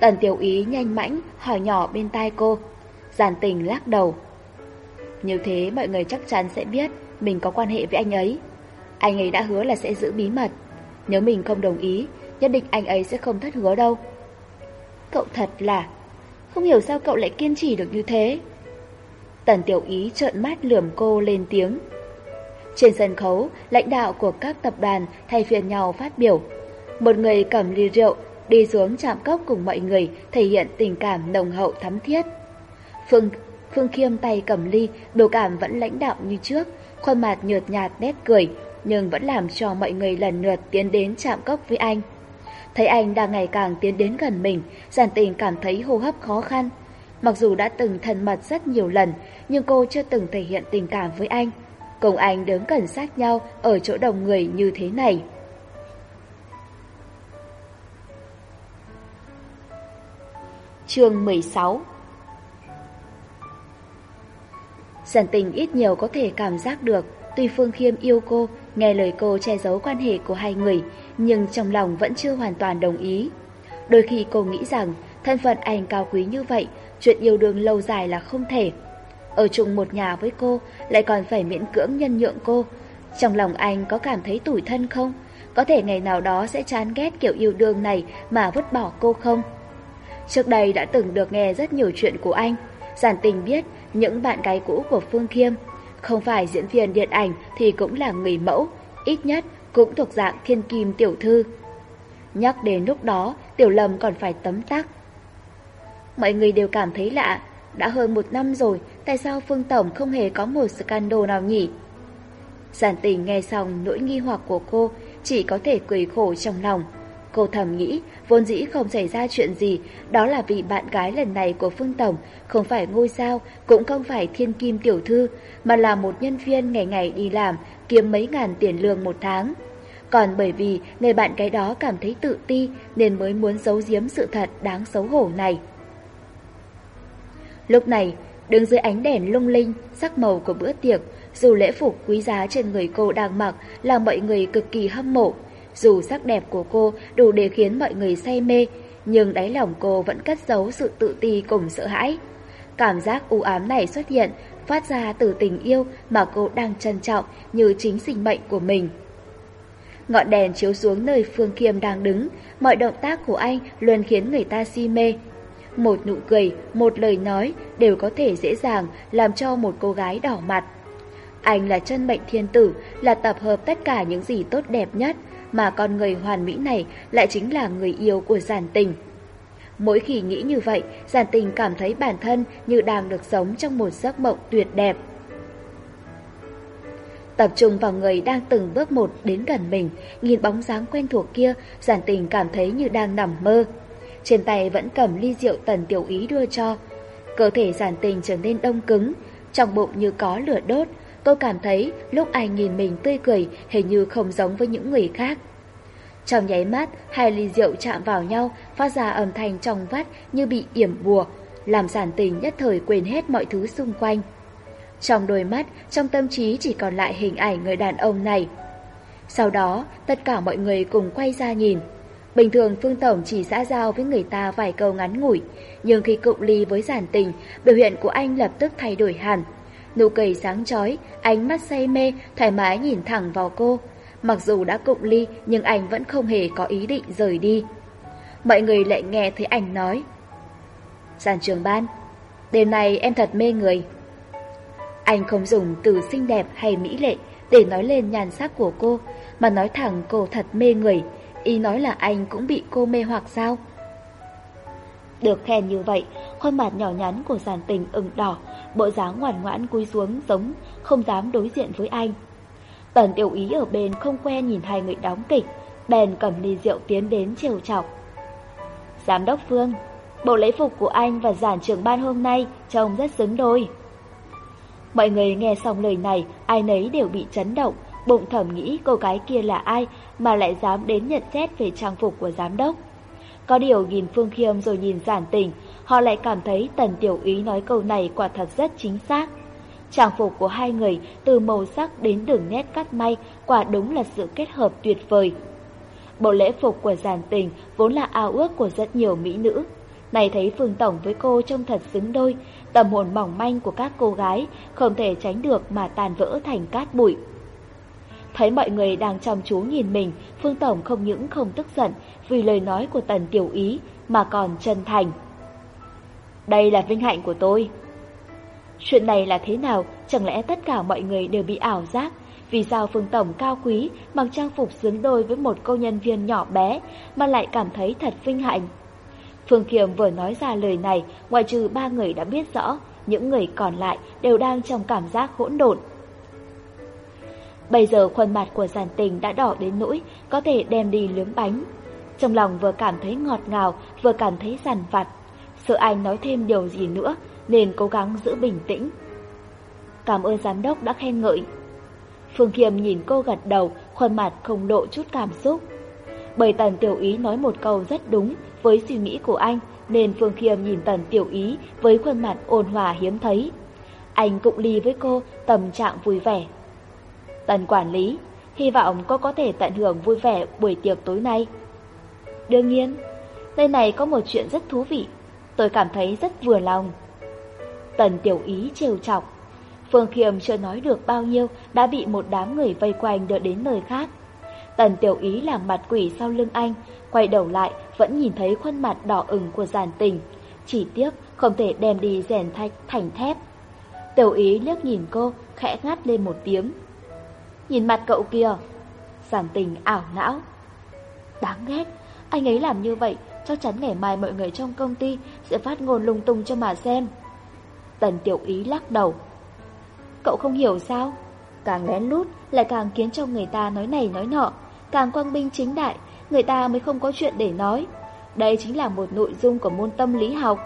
Speaker 1: Tần tiểu ý nhanh mãnh hỏi nhỏ bên tai cô. Giản tình lắc đầu. Như thế mọi người chắc chắn sẽ biết mình có quan hệ với anh ấy. Anh ấy đã hứa là sẽ giữ bí mật. Nếu mình không đồng ý, nhất định anh ấy sẽ không thất hứa đâu. Cậu thật là... Không hiểu sao cậu lại kiên trì được như thế. Tần Tiểu Ý trợn mắt lườm cô lên tiếng. Trên sân khấu, lãnh đạo của các tập đoàn thay phiên nhau phát biểu. Một người cầm ly rượu đi xuống chạm cốc cùng mọi người thể hiện tình cảm nồng hậu thắm thiết. Phương Phương Khiêm tay cầm ly, biểu cảm vẫn lãnh đạo như trước, khuôn mặt nhợt nhạt nét cười, nhưng vẫn làm cho mọi người lần lượt tiến đến chạm cốc với anh. Thấy anh đang ngày càng tiến đến gần mình, giản tình cảm thấy hô hấp khó khăn. Mặc dù đã từng thân mật rất nhiều lần, nhưng cô chưa từng thể hiện tình cảm với anh. Cùng anh đứng gần sát nhau ở chỗ đồng người như thế này. chương 16 Giản tình ít nhiều có thể cảm giác được, tuy Phương Khiêm yêu cô, nghe lời cô che giấu quan hệ của hai người, nhưng trong lòng vẫn chưa hoàn toàn đồng ý. Đôi khi cô nghĩ rằng, thân phận anh cao quý như vậy, chuyện yêu đương lâu dài là không thể. Ở chung một nhà với cô, lại còn phải miễn cưỡng nhân nhượng cô. Trong lòng anh có cảm thấy tủi thân không? Có thể ngày nào đó sẽ chán ghét kiểu yêu đương này mà vứt bỏ cô không? Trước đây đã từng được nghe rất nhiều chuyện của anh, Giản tình biết những bạn gái cũ của Phương Khiêm không phải diễn viên điện ảnh thì cũng là người mẫu, ít nhất cũng thuộc dạng thiên kim tiểu thư. Nhắc đến lúc đó, tiểu lầm còn phải tấm tắc. Mọi người đều cảm thấy lạ, đã hơn một năm rồi, tại sao Phương Tổng không hề có một scandal nào nhỉ? Giản tình nghe xong nỗi nghi hoặc của cô, chỉ có thể cười khổ trong lòng. Cô thầm nghĩ, vốn dĩ không xảy ra chuyện gì, đó là vì bạn gái lần này của Phương Tổng không phải ngôi sao, cũng không phải thiên kim tiểu thư, mà là một nhân viên ngày ngày đi làm, kiếm mấy ngàn tiền lương một tháng. Còn bởi vì người bạn gái đó cảm thấy tự ti nên mới muốn giấu giếm sự thật đáng xấu hổ này. Lúc này, đứng dưới ánh đèn lung linh, sắc màu của bữa tiệc, dù lễ phục quý giá trên người cô đang mặc làm mọi người cực kỳ hâm mộ, dù sắc đẹp của cô đủ để khiến mọi người say mê, nhưng đáy lòng cô vẫn cất giấu sự tự ti cùng sợ hãi. Cảm giác u ám này xuất hiện, phát ra từ tình yêu mà cô đang trân trọng như chính sinh mệnh của mình. Ngọn đèn chiếu xuống nơi Phương Kiêm đang đứng, mọi động tác của anh luôn khiến người ta si mê. Một nụ cười, một lời nói đều có thể dễ dàng làm cho một cô gái đỏ mặt. Anh là chân mệnh thiên tử, là tập hợp tất cả những gì tốt đẹp nhất, mà con người hoàn mỹ này lại chính là người yêu của giản tình. Mỗi khi nghĩ như vậy, giản tình cảm thấy bản thân như đang được sống trong một giấc mộng tuyệt đẹp. Tập trung vào người đang từng bước một đến gần mình, nhìn bóng dáng quen thuộc kia, giản tình cảm thấy như đang nằm mơ. Trên tay vẫn cầm ly rượu tần tiểu ý đưa cho. Cơ thể giản tình trở nên đông cứng, trong bụng như có lửa đốt, Tôi cảm thấy lúc anh nhìn mình tươi cười hình như không giống với những người khác. Trong nháy mắt, hai ly rượu chạm vào nhau, phát ra âm thanh trong vắt như bị yểm bùa, làm giản tình nhất thời quên hết mọi thứ xung quanh. Trong đôi mắt, trong tâm trí chỉ còn lại hình ảnh người đàn ông này. Sau đó, tất cả mọi người cùng quay ra nhìn. Bình thường Phương Tổng chỉ xã giao với người ta vài câu ngắn ngủi, nhưng khi cụng ly với giản tình, biểu hiện của anh lập tức thay đổi hẳn nụ cười sáng chói, ánh mắt say mê, thoải mái nhìn thẳng vào cô. Mặc dù đã cụng ly nhưng anh vẫn không hề có ý định rời đi. Mọi người lại nghe thấy anh nói. Giàn trường ban, đêm nay em thật mê người. Anh không dùng từ xinh đẹp hay mỹ lệ để nói lên nhan sắc của cô, mà nói thẳng cô thật mê người, ý nói là anh cũng bị cô mê hoặc sao? Được khen như vậy, khuôn mặt nhỏ nhắn của giàn tình ửng đỏ, bộ dáng ngoan ngoãn cúi xuống giống, không dám đối diện với anh. Tần tiểu ý ở bên không quen nhìn hai người đóng kịch, bèn cầm ly rượu tiến đến chiều chọc. Giám đốc Phương, bộ lễ phục của anh và giản trưởng ban hôm nay trông rất xứng đôi. Mọi người nghe xong lời này, ai nấy đều bị chấn động, bụng thầm nghĩ cô gái kia là ai mà lại dám đến nhận xét về trang phục của giám đốc. Có điều nhìn Phương Khiêm rồi nhìn giản tình, họ lại cảm thấy tần tiểu ý nói câu này quả thật rất chính xác. Trang phục của hai người từ màu sắc đến đường nét cắt may quả đúng là sự kết hợp tuyệt vời. Bộ lễ phục của giàn tình vốn là ao ước của rất nhiều mỹ nữ. Này thấy Phương Tổng với cô trông thật xứng đôi, tâm hồn mỏng manh của các cô gái không thể tránh được mà tàn vỡ thành cát bụi. Thấy mọi người đang chăm chú nhìn mình, Phương Tổng không những không tức giận vì lời nói của Tần Tiểu Ý mà còn chân thành. Đây là vinh hạnh của tôi. Chuyện này là thế nào? Chẳng lẽ tất cả mọi người đều bị ảo giác? Vì sao Phương Tổng cao quý mặc trang phục xứng đôi với một cô nhân viên nhỏ bé mà lại cảm thấy thật vinh hạnh? Phương Kiềm vừa nói ra lời này, ngoài trừ ba người đã biết rõ, những người còn lại đều đang trong cảm giác hỗn độn. Bây giờ khuôn mặt của giản tình đã đỏ đến nỗi có thể đem đi lướm bánh. Trong lòng vừa cảm thấy ngọt ngào, vừa cảm thấy giàn vặt sợ anh nói thêm điều gì nữa nên cố gắng giữ bình tĩnh. Cảm ơn giám đốc đã khen ngợi. Phương kiềm nhìn cô gật đầu, khuôn mặt không lộ chút cảm xúc. Bởi Tần Tiểu Ý nói một câu rất đúng với suy nghĩ của anh nên Phương kiềm nhìn Tần Tiểu Ý với khuôn mặt ôn hòa hiếm thấy. Anh cụng ly với cô tâm trạng vui vẻ. Tần quản lý, hy vọng cô có thể tận hưởng vui vẻ buổi tiệc tối nay. Đương nhiên, nơi này có một chuyện rất thú vị tôi cảm thấy rất vừa lòng. Tần tiểu ý trêu chọc. Phương Khiêm chưa nói được bao nhiêu đã bị một đám người vây quanh đưa đến nơi khác. Tần tiểu ý làm mặt quỷ sau lưng anh, quay đầu lại vẫn nhìn thấy khuôn mặt đỏ ửng của giàn tình. Chỉ tiếc không thể đem đi rèn thạch thành thép. Tiểu ý liếc nhìn cô, khẽ ngắt lên một tiếng. Nhìn mặt cậu kìa. Giản tình ảo não. Đáng ghét, anh ấy làm như vậy, chắc chắn ngày mai mọi người trong công ty sẽ phát ngôn lung tung cho mà xem. Tần tiểu ý lắc đầu. Cậu không hiểu sao? Càng lén lút lại càng khiến cho người ta nói này nói nọ, càng quang minh chính đại, người ta mới không có chuyện để nói. Đây chính là một nội dung của môn tâm lý học.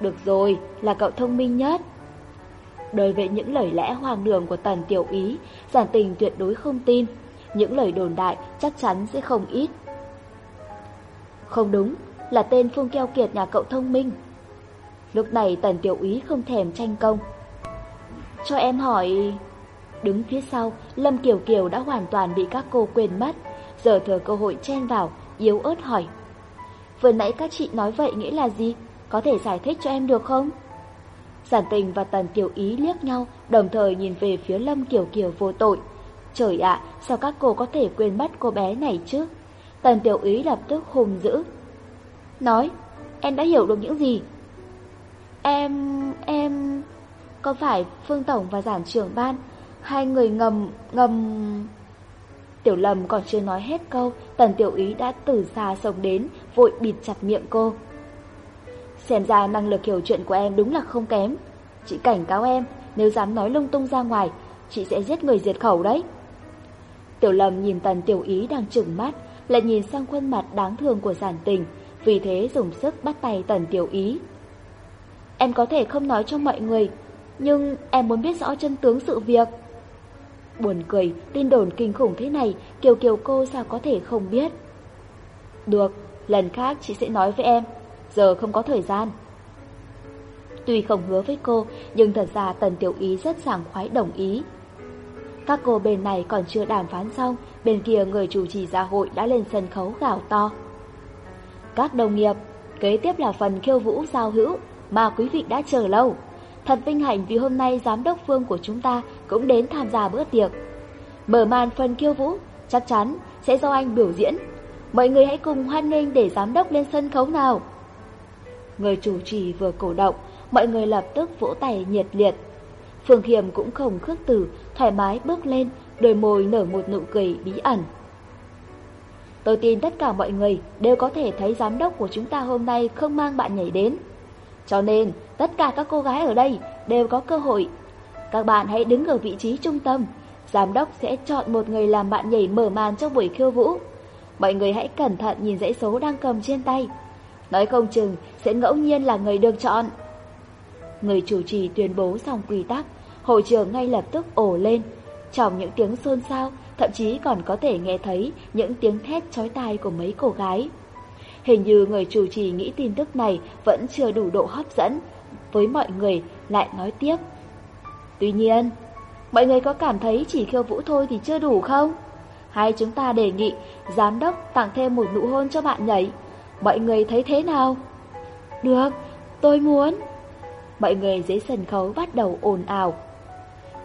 Speaker 1: Được rồi, là cậu thông minh nhất. Đối với những lời lẽ hoang đường của tần tiểu ý, giản tình tuyệt đối không tin. Những lời đồn đại chắc chắn sẽ không ít. Không đúng, là tên Phương Keo Kiệt nhà cậu thông minh. Lúc này tần tiểu ý không thèm tranh công. Cho em hỏi... Đứng phía sau, Lâm Kiều Kiều đã hoàn toàn bị các cô quên mất, giờ thừa cơ hội chen vào, yếu ớt hỏi. Vừa nãy các chị nói vậy nghĩa là gì? Có thể giải thích cho em được không? Giản tình và tần tiểu ý liếc nhau, đồng thời nhìn về phía Lâm Kiều Kiều vô tội. Trời ạ, sao các cô có thể quên mất cô bé này chứ? Tần tiểu ý lập tức hùng dữ, Nói, em đã hiểu được những gì? Em... em... Có phải Phương Tổng và Giản trưởng ban, hai người ngầm... ngầm... Tiểu lâm còn chưa nói hết câu, tần tiểu ý đã từ xa sông đến, vội bịt chặt miệng cô. Xem ra năng lực hiểu chuyện của em đúng là không kém. Chị cảnh cáo em, nếu dám nói lung tung ra ngoài, chị sẽ giết người diệt khẩu đấy. Tiểu lâm nhìn tần tiểu ý đang trừng mắt, lại nhìn sang khuôn mặt đáng thương của giản tình, vì thế dùng sức bắt tay Tần Tiểu Ý. Em có thể không nói cho mọi người, nhưng em muốn biết rõ chân tướng sự việc. Buồn cười, tin đồn kinh khủng thế này, Kiều Kiều cô sao có thể không biết. Được, lần khác chị sẽ nói với em, giờ không có thời gian. Tuy không hứa với cô, nhưng thật ra Tần Tiểu Ý rất sảng khoái đồng ý. Các cô bên này còn chưa đàm phán xong, bên kia người chủ trì gia hội đã lên sân khấu gào to các đồng nghiệp. Kế tiếp là phần khiêu vũ giao hữu mà quý vị đã chờ lâu. Thật vinh hạnh vì hôm nay giám đốc Phương của chúng ta cũng đến tham gia bữa tiệc. Mở màn phần khiêu vũ chắc chắn sẽ do anh biểu diễn. Mọi người hãy cùng hoan nghênh để giám đốc lên sân khấu nào. Người chủ trì vừa cổ động, mọi người lập tức vỗ tay nhiệt liệt. Phương Khiêm cũng không khước từ, thoải mái bước lên, đôi môi nở một nụ cười bí ẩn. Tôi tin tất cả mọi người đều có thể thấy giám đốc của chúng ta hôm nay không mang bạn nhảy đến. Cho nên, tất cả các cô gái ở đây đều có cơ hội. Các bạn hãy đứng ở vị trí trung tâm. Giám đốc sẽ chọn một người làm bạn nhảy mở màn trong buổi khiêu vũ. Mọi người hãy cẩn thận nhìn dãy số đang cầm trên tay. Nói không chừng sẽ ngẫu nhiên là người được chọn. Người chủ trì tuyên bố xong quy tắc, hội trường ngay lập tức ổ lên. Trong những tiếng xôn xao, thậm chí còn có thể nghe thấy những tiếng thét chói tai của mấy cô gái. Hình như người chủ trì nghĩ tin tức này vẫn chưa đủ độ hấp dẫn, với mọi người lại nói tiếp. Tuy nhiên, mọi người có cảm thấy chỉ khiêu vũ thôi thì chưa đủ không? Hay chúng ta đề nghị giám đốc tặng thêm một nụ hôn cho bạn nhảy? Mọi người thấy thế nào? Được, tôi muốn. Mọi người dưới sân khấu bắt đầu ồn ào.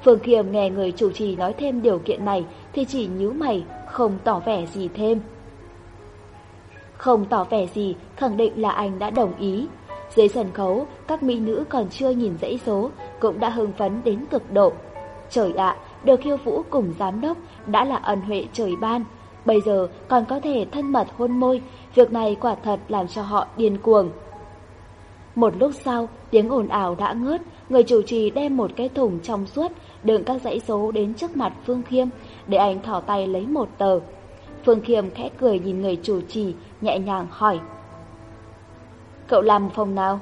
Speaker 1: Phương Kiềm nghe người chủ trì nói thêm điều kiện này thì chỉ nhíu mày, không tỏ vẻ gì thêm. Không tỏ vẻ gì, khẳng định là anh đã đồng ý. Dưới sân khấu, các mỹ nữ còn chưa nhìn dãy số, cũng đã hưng phấn đến cực độ. Trời ạ, được khiêu vũ cùng giám đốc đã là ân huệ trời ban. Bây giờ còn có thể thân mật hôn môi, việc này quả thật làm cho họ điên cuồng. Một lúc sau, tiếng ồn ào đã ngớt, người chủ trì đem một cái thùng trong suốt đường các dãy số đến trước mặt Phương Khiêm để anh thỏ tay lấy một tờ. Phương Khiêm khẽ cười nhìn người chủ trì, nhẹ nhàng hỏi. Cậu làm phòng nào?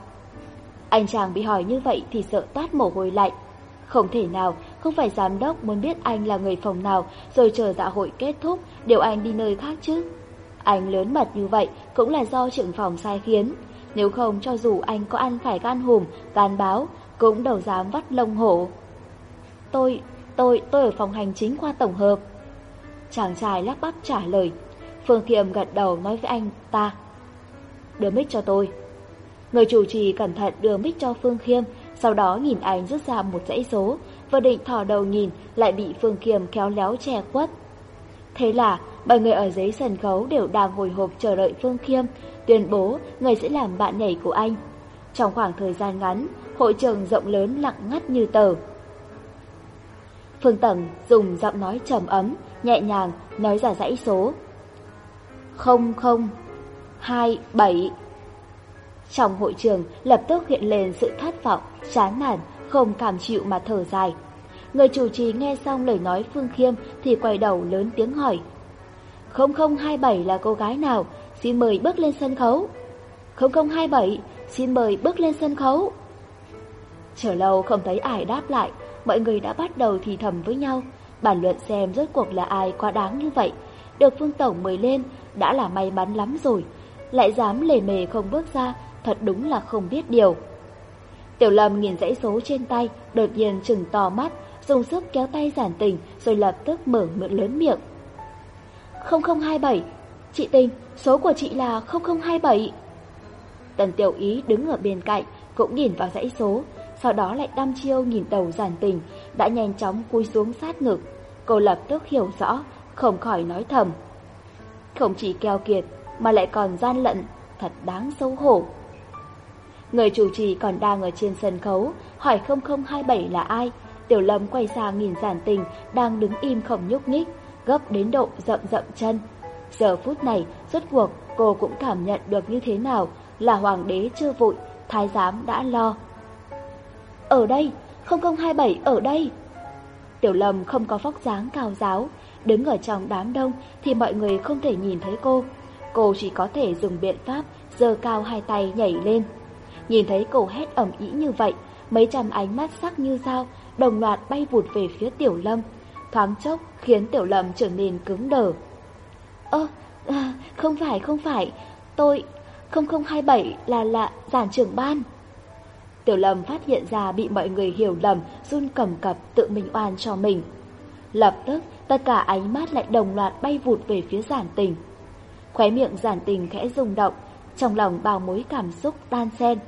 Speaker 1: Anh chàng bị hỏi như vậy thì sợ toát mồ hôi lạnh. Không thể nào, không phải giám đốc muốn biết anh là người phòng nào rồi chờ dạ hội kết thúc, đều anh đi nơi khác chứ. Anh lớn mật như vậy cũng là do trưởng phòng sai khiến. Nếu không cho dù anh có ăn phải gan hùm, gan báo, cũng đầu dám vắt lông hổ. Tôi, tôi, tôi ở phòng hành chính khoa tổng hợp. Chàng trai lắp bắp trả lời. Phương Kiệm gật đầu nói với anh ta. Đưa mic cho tôi. Người chủ trì cẩn thận đưa mic cho Phương Khiêm, sau đó nhìn anh rút ra một dãy số, vừa định thỏ đầu nhìn lại bị Phương Kiềm khéo léo che quất. Thế là, mọi người ở dưới sân khấu đều đang hồi hộp chờ đợi Phương Khiêm, tuyên bố người sẽ làm bạn nhảy của anh. Trong khoảng thời gian ngắn, hội trường rộng lớn lặng ngắt như tờ. Phương Tần dùng giọng nói trầm ấm, nhẹ nhàng nói ra dãy số. không không hai bảy Trong hội trường lập tức hiện lên sự thất vọng, chán nản, không cảm chịu mà thở dài. Người chủ trì nghe xong lời nói Phương Khiêm thì quay đầu lớn tiếng hỏi. không không hai bảy là cô gái nào? Xin mời bước lên sân khấu. không không hai bảy xin mời bước lên sân khấu. Chờ lâu không thấy ai đáp lại, mọi người đã bắt đầu thì thầm với nhau, bàn luận xem rốt cuộc là ai quá đáng như vậy. Được Phương Tổng mời lên đã là may mắn lắm rồi, lại dám lề mề không bước ra, thật đúng là không biết điều. Tiểu Lâm nhìn dãy số trên tay, đột nhiên chừng to mắt, dùng sức kéo tay giản tình rồi lập tức mở miệng lớn miệng. 0027, chị tình, số của chị là 0027. Tần Tiểu Ý đứng ở bên cạnh, cũng nhìn vào dãy số, sau đó lại đăm chiêu nhìn đầu giản tình, đã nhanh chóng cúi xuống sát ngực. Cô lập tức hiểu rõ, không khỏi nói thầm. Không chỉ keo kiệt, mà lại còn gian lận, thật đáng xấu hổ. Người chủ trì còn đang ở trên sân khấu, hỏi 0027 là ai. Tiểu Lâm quay sang nhìn giản tình, đang đứng im không nhúc nhích, gấp đến độ rậm rậm chân. Giờ phút này, rốt cuộc, cô cũng cảm nhận được như thế nào là hoàng đế chưa vội, thái giám đã lo, ở đây, 0027 ở đây. Tiểu Lâm không có vóc dáng cao giáo, đứng ở trong đám đông thì mọi người không thể nhìn thấy cô. Cô chỉ có thể dùng biện pháp giơ cao hai tay nhảy lên. Nhìn thấy cô hét ẩm ý như vậy, mấy trăm ánh mắt sắc như dao đồng loạt bay vụt về phía Tiểu Lâm, thoáng chốc khiến Tiểu Lâm trở nên cứng đờ. Ơ, à, không phải, không phải, tôi, 0027 là là giản trưởng ban. Tiểu Lâm phát hiện ra bị mọi người hiểu lầm, run cầm cập tự mình oan cho mình. Lập tức, tất cả ánh mắt lại đồng loạt bay vụt về phía giản tình. Khóe miệng giản tình khẽ rung động, trong lòng bao mối cảm xúc tan xen.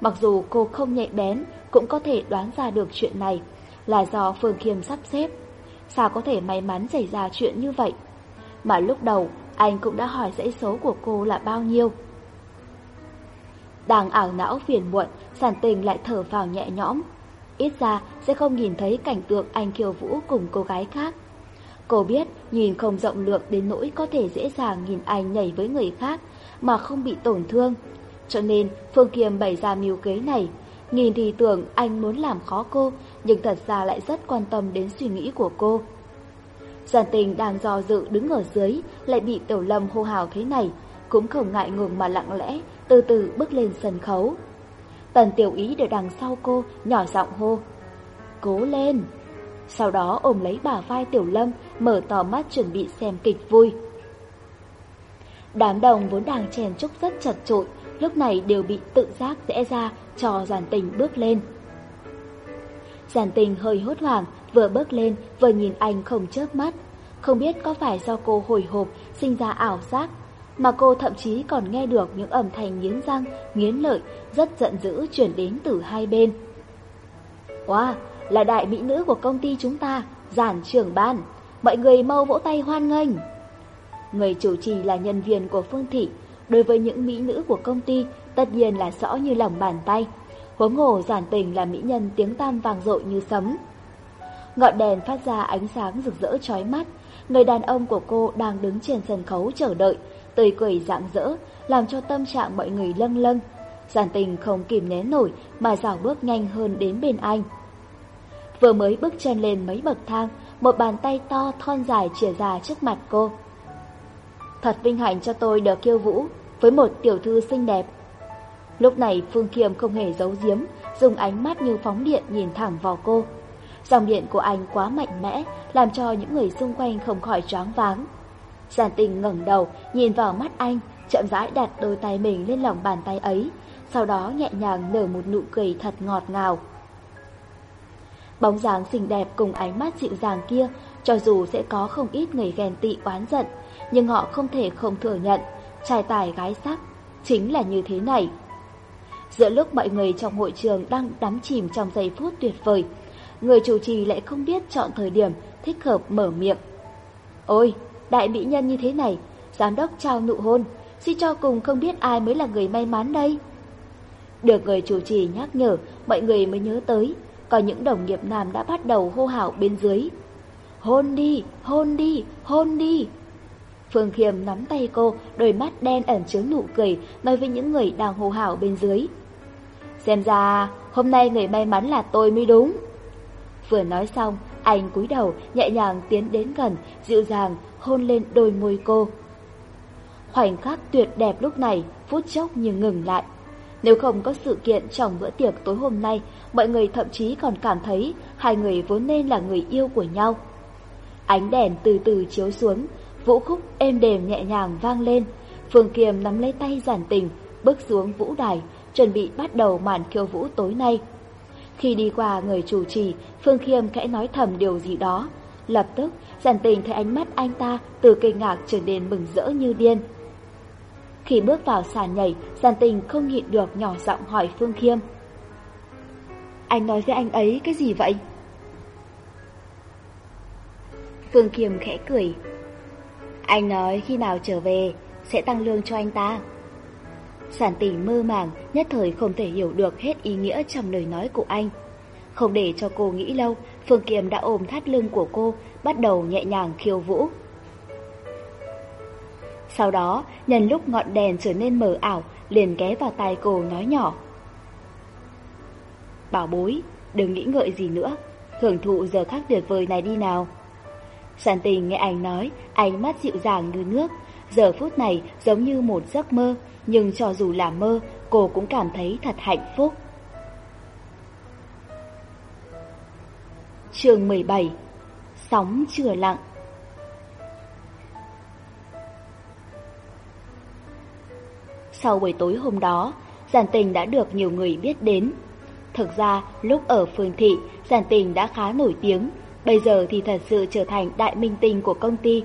Speaker 1: Mặc dù cô không nhạy bén, cũng có thể đoán ra được chuyện này là do Phương Khiêm sắp xếp. Sao có thể may mắn xảy ra chuyện như vậy? Mà lúc đầu, anh cũng đã hỏi dãy số của cô là bao nhiêu đang ảo não phiền muộn, sản tình lại thở vào nhẹ nhõm. Ít ra sẽ không nhìn thấy cảnh tượng anh Kiều Vũ cùng cô gái khác. Cô biết nhìn không rộng lượng đến nỗi có thể dễ dàng nhìn anh nhảy với người khác mà không bị tổn thương. Cho nên Phương Kiềm bày ra mưu kế này. Nhìn thì tưởng anh muốn làm khó cô, nhưng thật ra lại rất quan tâm đến suy nghĩ của cô. Giản tình đang do dự đứng ở dưới, lại bị Tiểu Lâm hô hào thế này, cũng không ngại ngùng mà lặng lẽ từ từ bước lên sân khấu. Tần tiểu ý để đằng sau cô, nhỏ giọng hô. Cố lên! Sau đó ôm lấy bà vai tiểu lâm, mở tò mắt chuẩn bị xem kịch vui. Đám đồng vốn đang chèn chúc rất chật trội, lúc này đều bị tự giác rẽ ra cho Giản tình bước lên. Giản tình hơi hốt hoảng, vừa bước lên vừa nhìn anh không chớp mắt. Không biết có phải do cô hồi hộp sinh ra ảo giác mà cô thậm chí còn nghe được những âm thanh nghiến răng, nghiến lợi, rất giận dữ chuyển đến từ hai bên. Wow, là đại mỹ nữ của công ty chúng ta, giản trưởng ban. Mọi người mau vỗ tay hoan nghênh. Người chủ trì là nhân viên của Phương Thị. Đối với những mỹ nữ của công ty, tất nhiên là rõ như lòng bàn tay. Huống hồ giản tình là mỹ nhân tiếng tam vàng rội như sấm. Ngọn đèn phát ra ánh sáng rực rỡ chói mắt. Người đàn ông của cô đang đứng trên sân khấu chờ đợi, tươi cười rạng rỡ, làm cho tâm trạng mọi người lâng lâng. Giản tình không kìm nén nổi mà dào bước nhanh hơn đến bên anh. Vừa mới bước chân lên mấy bậc thang, một bàn tay to thon dài chìa ra trước mặt cô. Thật vinh hạnh cho tôi được kiêu vũ với một tiểu thư xinh đẹp. Lúc này Phương kiềm không hề giấu giếm, dùng ánh mắt như phóng điện nhìn thẳng vào cô. Dòng điện của anh quá mạnh mẽ, làm cho những người xung quanh không khỏi choáng váng. Giản tình ngẩng đầu, nhìn vào mắt anh, chậm rãi đặt đôi tay mình lên lòng bàn tay ấy, sau đó nhẹ nhàng nở một nụ cười thật ngọt ngào. Bóng dáng xinh đẹp cùng ánh mắt dịu dàng kia, cho dù sẽ có không ít người ghen tị oán giận, nhưng họ không thể không thừa nhận, trai tài gái sắc, chính là như thế này. Giữa lúc mọi người trong hội trường đang đắm chìm trong giây phút tuyệt vời, người chủ trì lại không biết chọn thời điểm thích hợp mở miệng. Ôi, đại mỹ nhân như thế này, giám đốc trao nụ hôn, suy cho cùng không biết ai mới là người may mắn đây. Được người chủ trì nhắc nhở, mọi người mới nhớ tới, còn những đồng nghiệp nam đã bắt đầu hô hào bên dưới. Hôn đi, hôn đi, hôn đi. Phương Khiêm nắm tay cô, đôi mắt đen ẩn chứa nụ cười, nói với những người đang hô hào bên dưới. Xem ra, hôm nay người may mắn là tôi mới đúng. Vừa nói xong, anh cúi đầu, nhẹ nhàng tiến đến gần, dịu dàng hôn lên đôi môi cô. Khoảnh khắc tuyệt đẹp lúc này, phút chốc như ngừng lại. Nếu không có sự kiện trong bữa tiệc tối hôm nay, mọi người thậm chí còn cảm thấy hai người vốn nên là người yêu của nhau. Ánh đèn từ từ chiếu xuống, vũ khúc êm đềm nhẹ nhàng vang lên. Phương Kiềm nắm lấy tay giản tình, bước xuống vũ đài, chuẩn bị bắt đầu màn khiêu vũ tối nay. Khi đi qua người chủ trì, Phương Khiêm khẽ nói thầm điều gì đó. Lập tức, giản tình thấy ánh mắt anh ta từ kinh ngạc trở nên mừng rỡ như điên. Khi bước vào sàn nhảy, giản tình không nhịn được nhỏ giọng hỏi Phương Khiêm. Anh nói với anh ấy cái gì vậy? Phương Khiêm khẽ cười. Anh nói khi nào trở về, sẽ tăng lương cho anh ta. Sản tình mơ màng, nhất thời không thể hiểu được hết ý nghĩa trong lời nói của anh. Không để cho cô nghĩ lâu, Phương Kiềm đã ôm thắt lưng của cô, bắt đầu nhẹ nhàng khiêu vũ. Sau đó, nhân lúc ngọn đèn trở nên mờ ảo, liền ghé vào tai cô nói nhỏ. Bảo bối, đừng nghĩ ngợi gì nữa, hưởng thụ giờ khắc tuyệt vời này đi nào. Sản tình nghe anh nói, ánh mắt dịu dàng như nước, giờ phút này giống như một giấc mơ, nhưng cho dù là mơ, cô cũng cảm thấy thật hạnh phúc. Chương 17 Sóng chưa lặng Sau buổi tối hôm đó, Giản Tình đã được nhiều người biết đến. Thực ra, lúc ở phương thị, Giản Tình đã khá nổi tiếng, bây giờ thì thật sự trở thành đại minh tinh của công ty.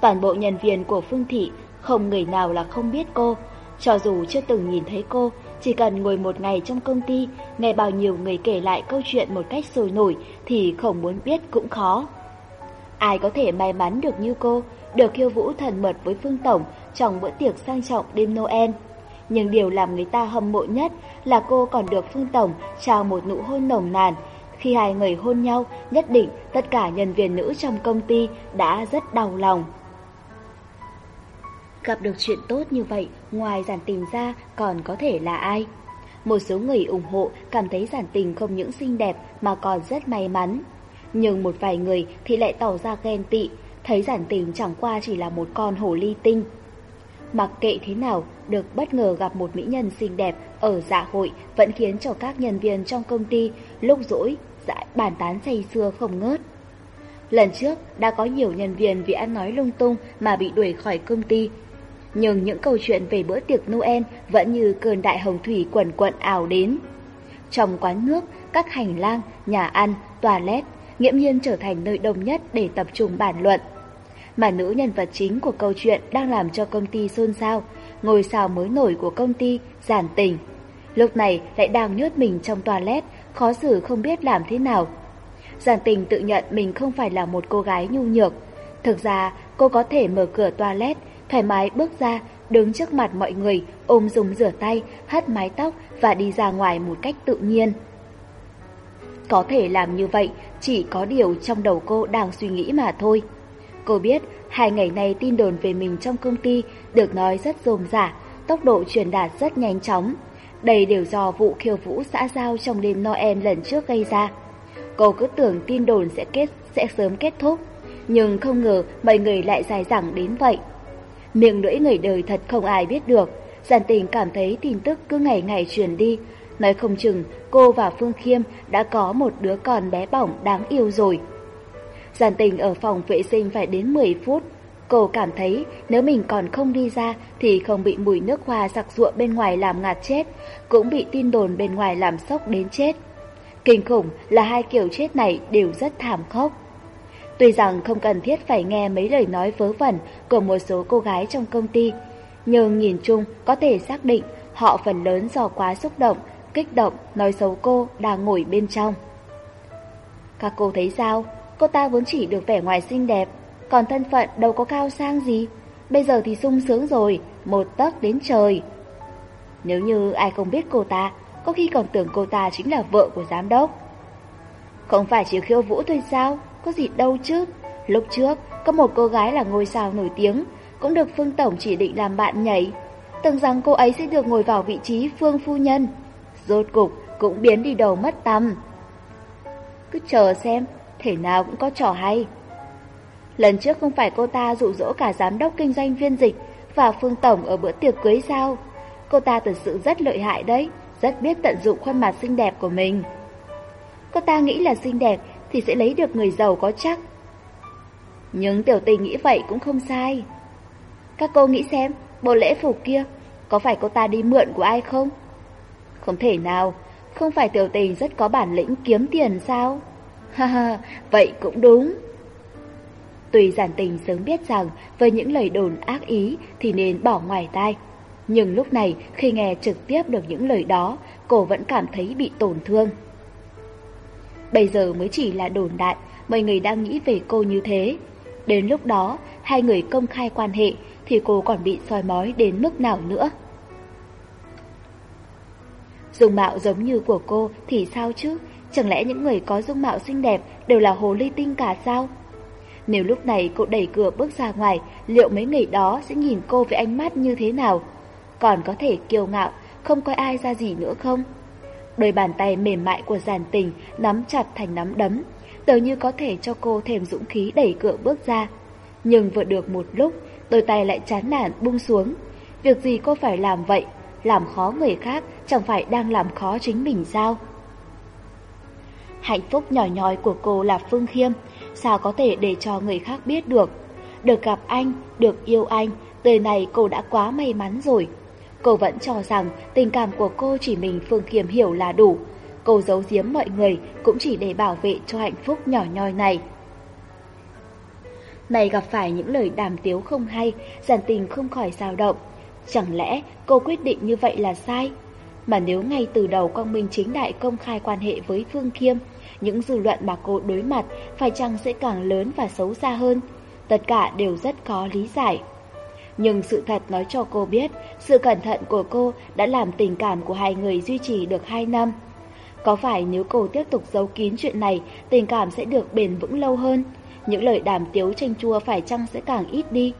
Speaker 1: Toàn bộ nhân viên của phương thị không người nào là không biết cô, cho dù chưa từng nhìn thấy cô, chỉ cần ngồi một ngày trong công ty, nghe bao nhiêu người kể lại câu chuyện một cách sôi nổi thì không muốn biết cũng khó. Ai có thể may mắn được như cô, được khiêu vũ thần mật với Phương Tổng trong bữa tiệc sang trọng đêm Noel. Nhưng điều làm người ta hâm mộ nhất là cô còn được Phương Tổng trao một nụ hôn nồng nàn. Khi hai người hôn nhau, nhất định tất cả nhân viên nữ trong công ty đã rất đau lòng. Gặp được chuyện tốt như vậy, ngoài giản tình ra còn có thể là ai? Một số người ủng hộ cảm thấy giản tình không những xinh đẹp mà còn rất may mắn. Nhưng một vài người thì lại tỏ ra ghen tị, thấy giản tình chẳng qua chỉ là một con hồ ly tinh. Mặc kệ thế nào, được bất ngờ gặp một mỹ nhân xinh đẹp ở dạ hội vẫn khiến cho các nhân viên trong công ty lúc rỗi dạ, bàn tán say sưa không ngớt. Lần trước đã có nhiều nhân viên vì ăn nói lung tung mà bị đuổi khỏi công ty nhưng những câu chuyện về bữa tiệc Noel vẫn như cơn đại hồng thủy quẩn quận ảo đến. Trong quán nước, các hành lang, nhà ăn, toilet nghiễm nhiên trở thành nơi đông nhất để tập trung bàn luận. Mà nữ nhân vật chính của câu chuyện đang làm cho công ty xôn xao, ngôi sao mới nổi của công ty, giản tình. Lúc này lại đang nhốt mình trong toilet, khó xử không biết làm thế nào. Giản tình tự nhận mình không phải là một cô gái nhu nhược. Thực ra, cô có thể mở cửa toilet thoải mái bước ra, đứng trước mặt mọi người, ôm dùng rửa tay, hất mái tóc và đi ra ngoài một cách tự nhiên. Có thể làm như vậy, chỉ có điều trong đầu cô đang suy nghĩ mà thôi. Cô biết, hai ngày nay tin đồn về mình trong công ty được nói rất rôm rả, tốc độ truyền đạt rất nhanh chóng. Đây đều do vụ khiêu vũ xã giao trong đêm Noel lần trước gây ra. Cô cứ tưởng tin đồn sẽ kết sẽ sớm kết thúc, nhưng không ngờ mọi người lại dài dẳng đến vậy miệng lưỡi người đời thật không ai biết được. Giản tình cảm thấy tin tức cứ ngày ngày truyền đi. Nói không chừng cô và Phương Khiêm đã có một đứa con bé bỏng đáng yêu rồi. Giản tình ở phòng vệ sinh phải đến 10 phút. Cô cảm thấy nếu mình còn không đi ra thì không bị mùi nước hoa sặc ruộng bên ngoài làm ngạt chết, cũng bị tin đồn bên ngoài làm sốc đến chết. Kinh khủng là hai kiểu chết này đều rất thảm khốc. Tuy rằng không cần thiết phải nghe mấy lời nói vớ vẩn của một số cô gái trong công ty, nhưng nhìn chung có thể xác định họ phần lớn do quá xúc động, kích động, nói xấu cô đang ngồi bên trong. Các cô thấy sao? Cô ta vốn chỉ được vẻ ngoài xinh đẹp, còn thân phận đâu có cao sang gì. Bây giờ thì sung sướng rồi, một tấc đến trời. Nếu như ai không biết cô ta, có khi còn tưởng cô ta chính là vợ của giám đốc. Không phải chỉ khiêu vũ thôi sao? có gì đâu chứ. Lúc trước, có một cô gái là ngôi sao nổi tiếng, cũng được Phương Tổng chỉ định làm bạn nhảy. Tưởng rằng cô ấy sẽ được ngồi vào vị trí Phương Phu Nhân. Rốt cục cũng biến đi đầu mất tâm Cứ chờ xem, thể nào cũng có trò hay. Lần trước không phải cô ta dụ dỗ cả giám đốc kinh doanh viên dịch và Phương Tổng ở bữa tiệc cưới sao? Cô ta thật sự rất lợi hại đấy, rất biết tận dụng khuôn mặt xinh đẹp của mình. Cô ta nghĩ là xinh đẹp thì sẽ lấy được người giàu có chắc. Nhưng tiểu tình nghĩ vậy cũng không sai. Các cô nghĩ xem, bộ lễ phục kia, có phải cô ta đi mượn của ai không? Không thể nào, không phải tiểu tình rất có bản lĩnh kiếm tiền sao? Ha ha, vậy cũng đúng. Tùy giản tình sớm biết rằng với những lời đồn ác ý thì nên bỏ ngoài tai. Nhưng lúc này khi nghe trực tiếp được những lời đó, cô vẫn cảm thấy bị tổn thương bây giờ mới chỉ là đồn đại, mọi người đang nghĩ về cô như thế. Đến lúc đó, hai người công khai quan hệ thì cô còn bị soi mói đến mức nào nữa. Dung mạo giống như của cô thì sao chứ? Chẳng lẽ những người có dung mạo xinh đẹp đều là hồ ly tinh cả sao? Nếu lúc này cô đẩy cửa bước ra ngoài, liệu mấy người đó sẽ nhìn cô với ánh mắt như thế nào? Còn có thể kiêu ngạo, không coi ai ra gì nữa không? Đôi bàn tay mềm mại của giàn tình nắm chặt thành nắm đấm, tờ như có thể cho cô thêm dũng khí đẩy cửa bước ra. Nhưng vừa được một lúc, đôi tay lại chán nản buông xuống. Việc gì cô phải làm vậy? Làm khó người khác chẳng phải đang làm khó chính mình sao? Hạnh phúc nhỏ nhói của cô là Phương Khiêm, sao có thể để cho người khác biết được? Được gặp anh, được yêu anh, đời này cô đã quá may mắn rồi. Cô vẫn cho rằng tình cảm của cô chỉ mình Phương Kiềm hiểu là đủ. Cô giấu giếm mọi người cũng chỉ để bảo vệ cho hạnh phúc nhỏ nhoi này. Này gặp phải những lời đàm tiếu không hay, giản tình không khỏi dao động. Chẳng lẽ cô quyết định như vậy là sai? Mà nếu ngay từ đầu Quang Minh chính đại công khai quan hệ với Phương Khiêm, những dư luận mà cô đối mặt phải chăng sẽ càng lớn và xấu xa hơn? Tất cả đều rất có lý giải. Nhưng sự thật nói cho cô biết, sự cẩn thận của cô đã làm tình cảm của hai người duy trì được hai năm. Có phải nếu cô tiếp tục giấu kín chuyện này, tình cảm sẽ được bền vững lâu hơn? Những lời đàm tiếu tranh chua phải chăng sẽ càng ít đi?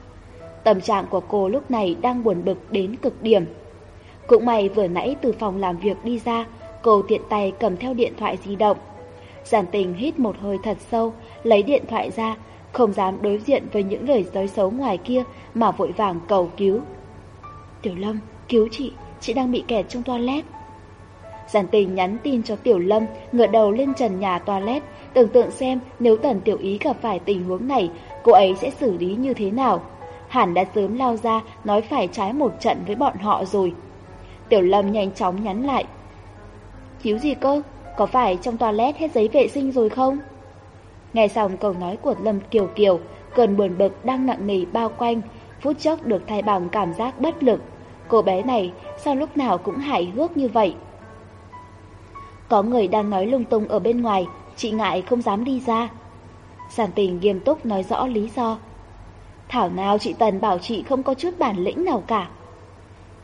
Speaker 1: Tâm trạng của cô lúc này đang buồn bực đến cực điểm. Cũng may vừa nãy từ phòng làm việc đi ra, cô tiện tay cầm theo điện thoại di động. Giản tình hít một hơi thật sâu, lấy điện thoại ra, không dám đối diện với những người giới xấu ngoài kia mà vội vàng cầu cứu. Tiểu Lâm, cứu chị, chị đang bị kẹt trong toilet. Giản tình nhắn tin cho Tiểu Lâm, ngựa đầu lên trần nhà toilet, tưởng tượng xem nếu Tần Tiểu Ý gặp phải tình huống này, cô ấy sẽ xử lý như thế nào. Hẳn đã sớm lao ra, nói phải trái một trận với bọn họ rồi. Tiểu Lâm nhanh chóng nhắn lại. Cứu gì cơ? Có phải trong toilet hết giấy vệ sinh rồi không? Nghe xong câu nói của Lâm Kiều Kiều, cơn buồn bực đang nặng nề bao quanh, phút chốc được thay bằng cảm giác bất lực. Cô bé này sao lúc nào cũng hài hước như vậy? Có người đang nói lung tung ở bên ngoài, chị ngại không dám đi ra. Giản tình nghiêm túc nói rõ lý do. Thảo nào chị Tần bảo chị không có chút bản lĩnh nào cả.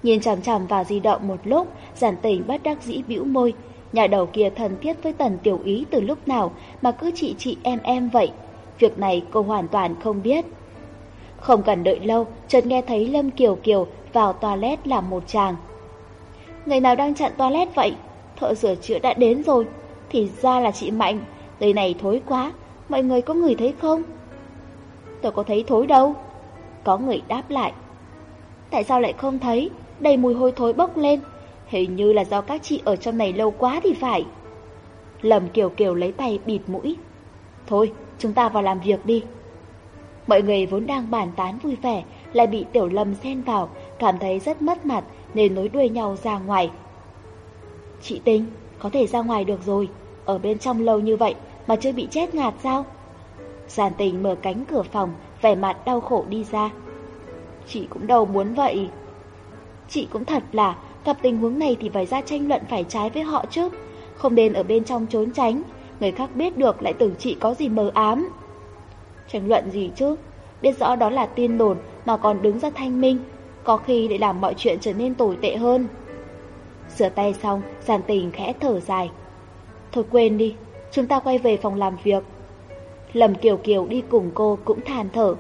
Speaker 1: Nhìn chằm chằm vào di động một lúc, giản tình bắt đắc dĩ bĩu môi, Nhà đầu kia thân thiết với tần tiểu ý từ lúc nào mà cứ chị chị em em vậy. Việc này cô hoàn toàn không biết. Không cần đợi lâu, chợt nghe thấy Lâm Kiều Kiều vào toilet làm một chàng. Người nào đang chặn toilet vậy? Thợ rửa chữa đã đến rồi. Thì ra là chị Mạnh, người này thối quá, mọi người có người thấy không? Tôi có thấy thối đâu. Có người đáp lại. Tại sao lại không thấy? Đầy mùi hôi thối bốc lên, Hình như là do các chị ở trong này lâu quá thì phải. Lầm Kiều Kiều lấy tay bịt mũi. Thôi, chúng ta vào làm việc đi. Mọi người vốn đang bàn tán vui vẻ, lại bị Tiểu lầm xen vào, cảm thấy rất mất mặt nên nối đuôi nhau ra ngoài. Chị Tinh, có thể ra ngoài được rồi, ở bên trong lâu như vậy mà chưa bị chết ngạt sao? Giàn tình mở cánh cửa phòng, vẻ mặt đau khổ đi ra. Chị cũng đâu muốn vậy. Chị cũng thật là Gặp tình huống này thì phải ra tranh luận phải trái với họ chứ, không nên ở bên trong trốn tránh, người khác biết được lại tưởng chị có gì mờ ám. Tranh luận gì chứ, biết rõ đó là tin đồn mà còn đứng ra thanh minh, có khi để làm mọi chuyện trở nên tồi tệ hơn. Sửa tay xong, giàn tình khẽ thở dài. Thôi quên đi, chúng ta quay về phòng làm việc. Lầm Kiều Kiều đi cùng cô cũng than thở.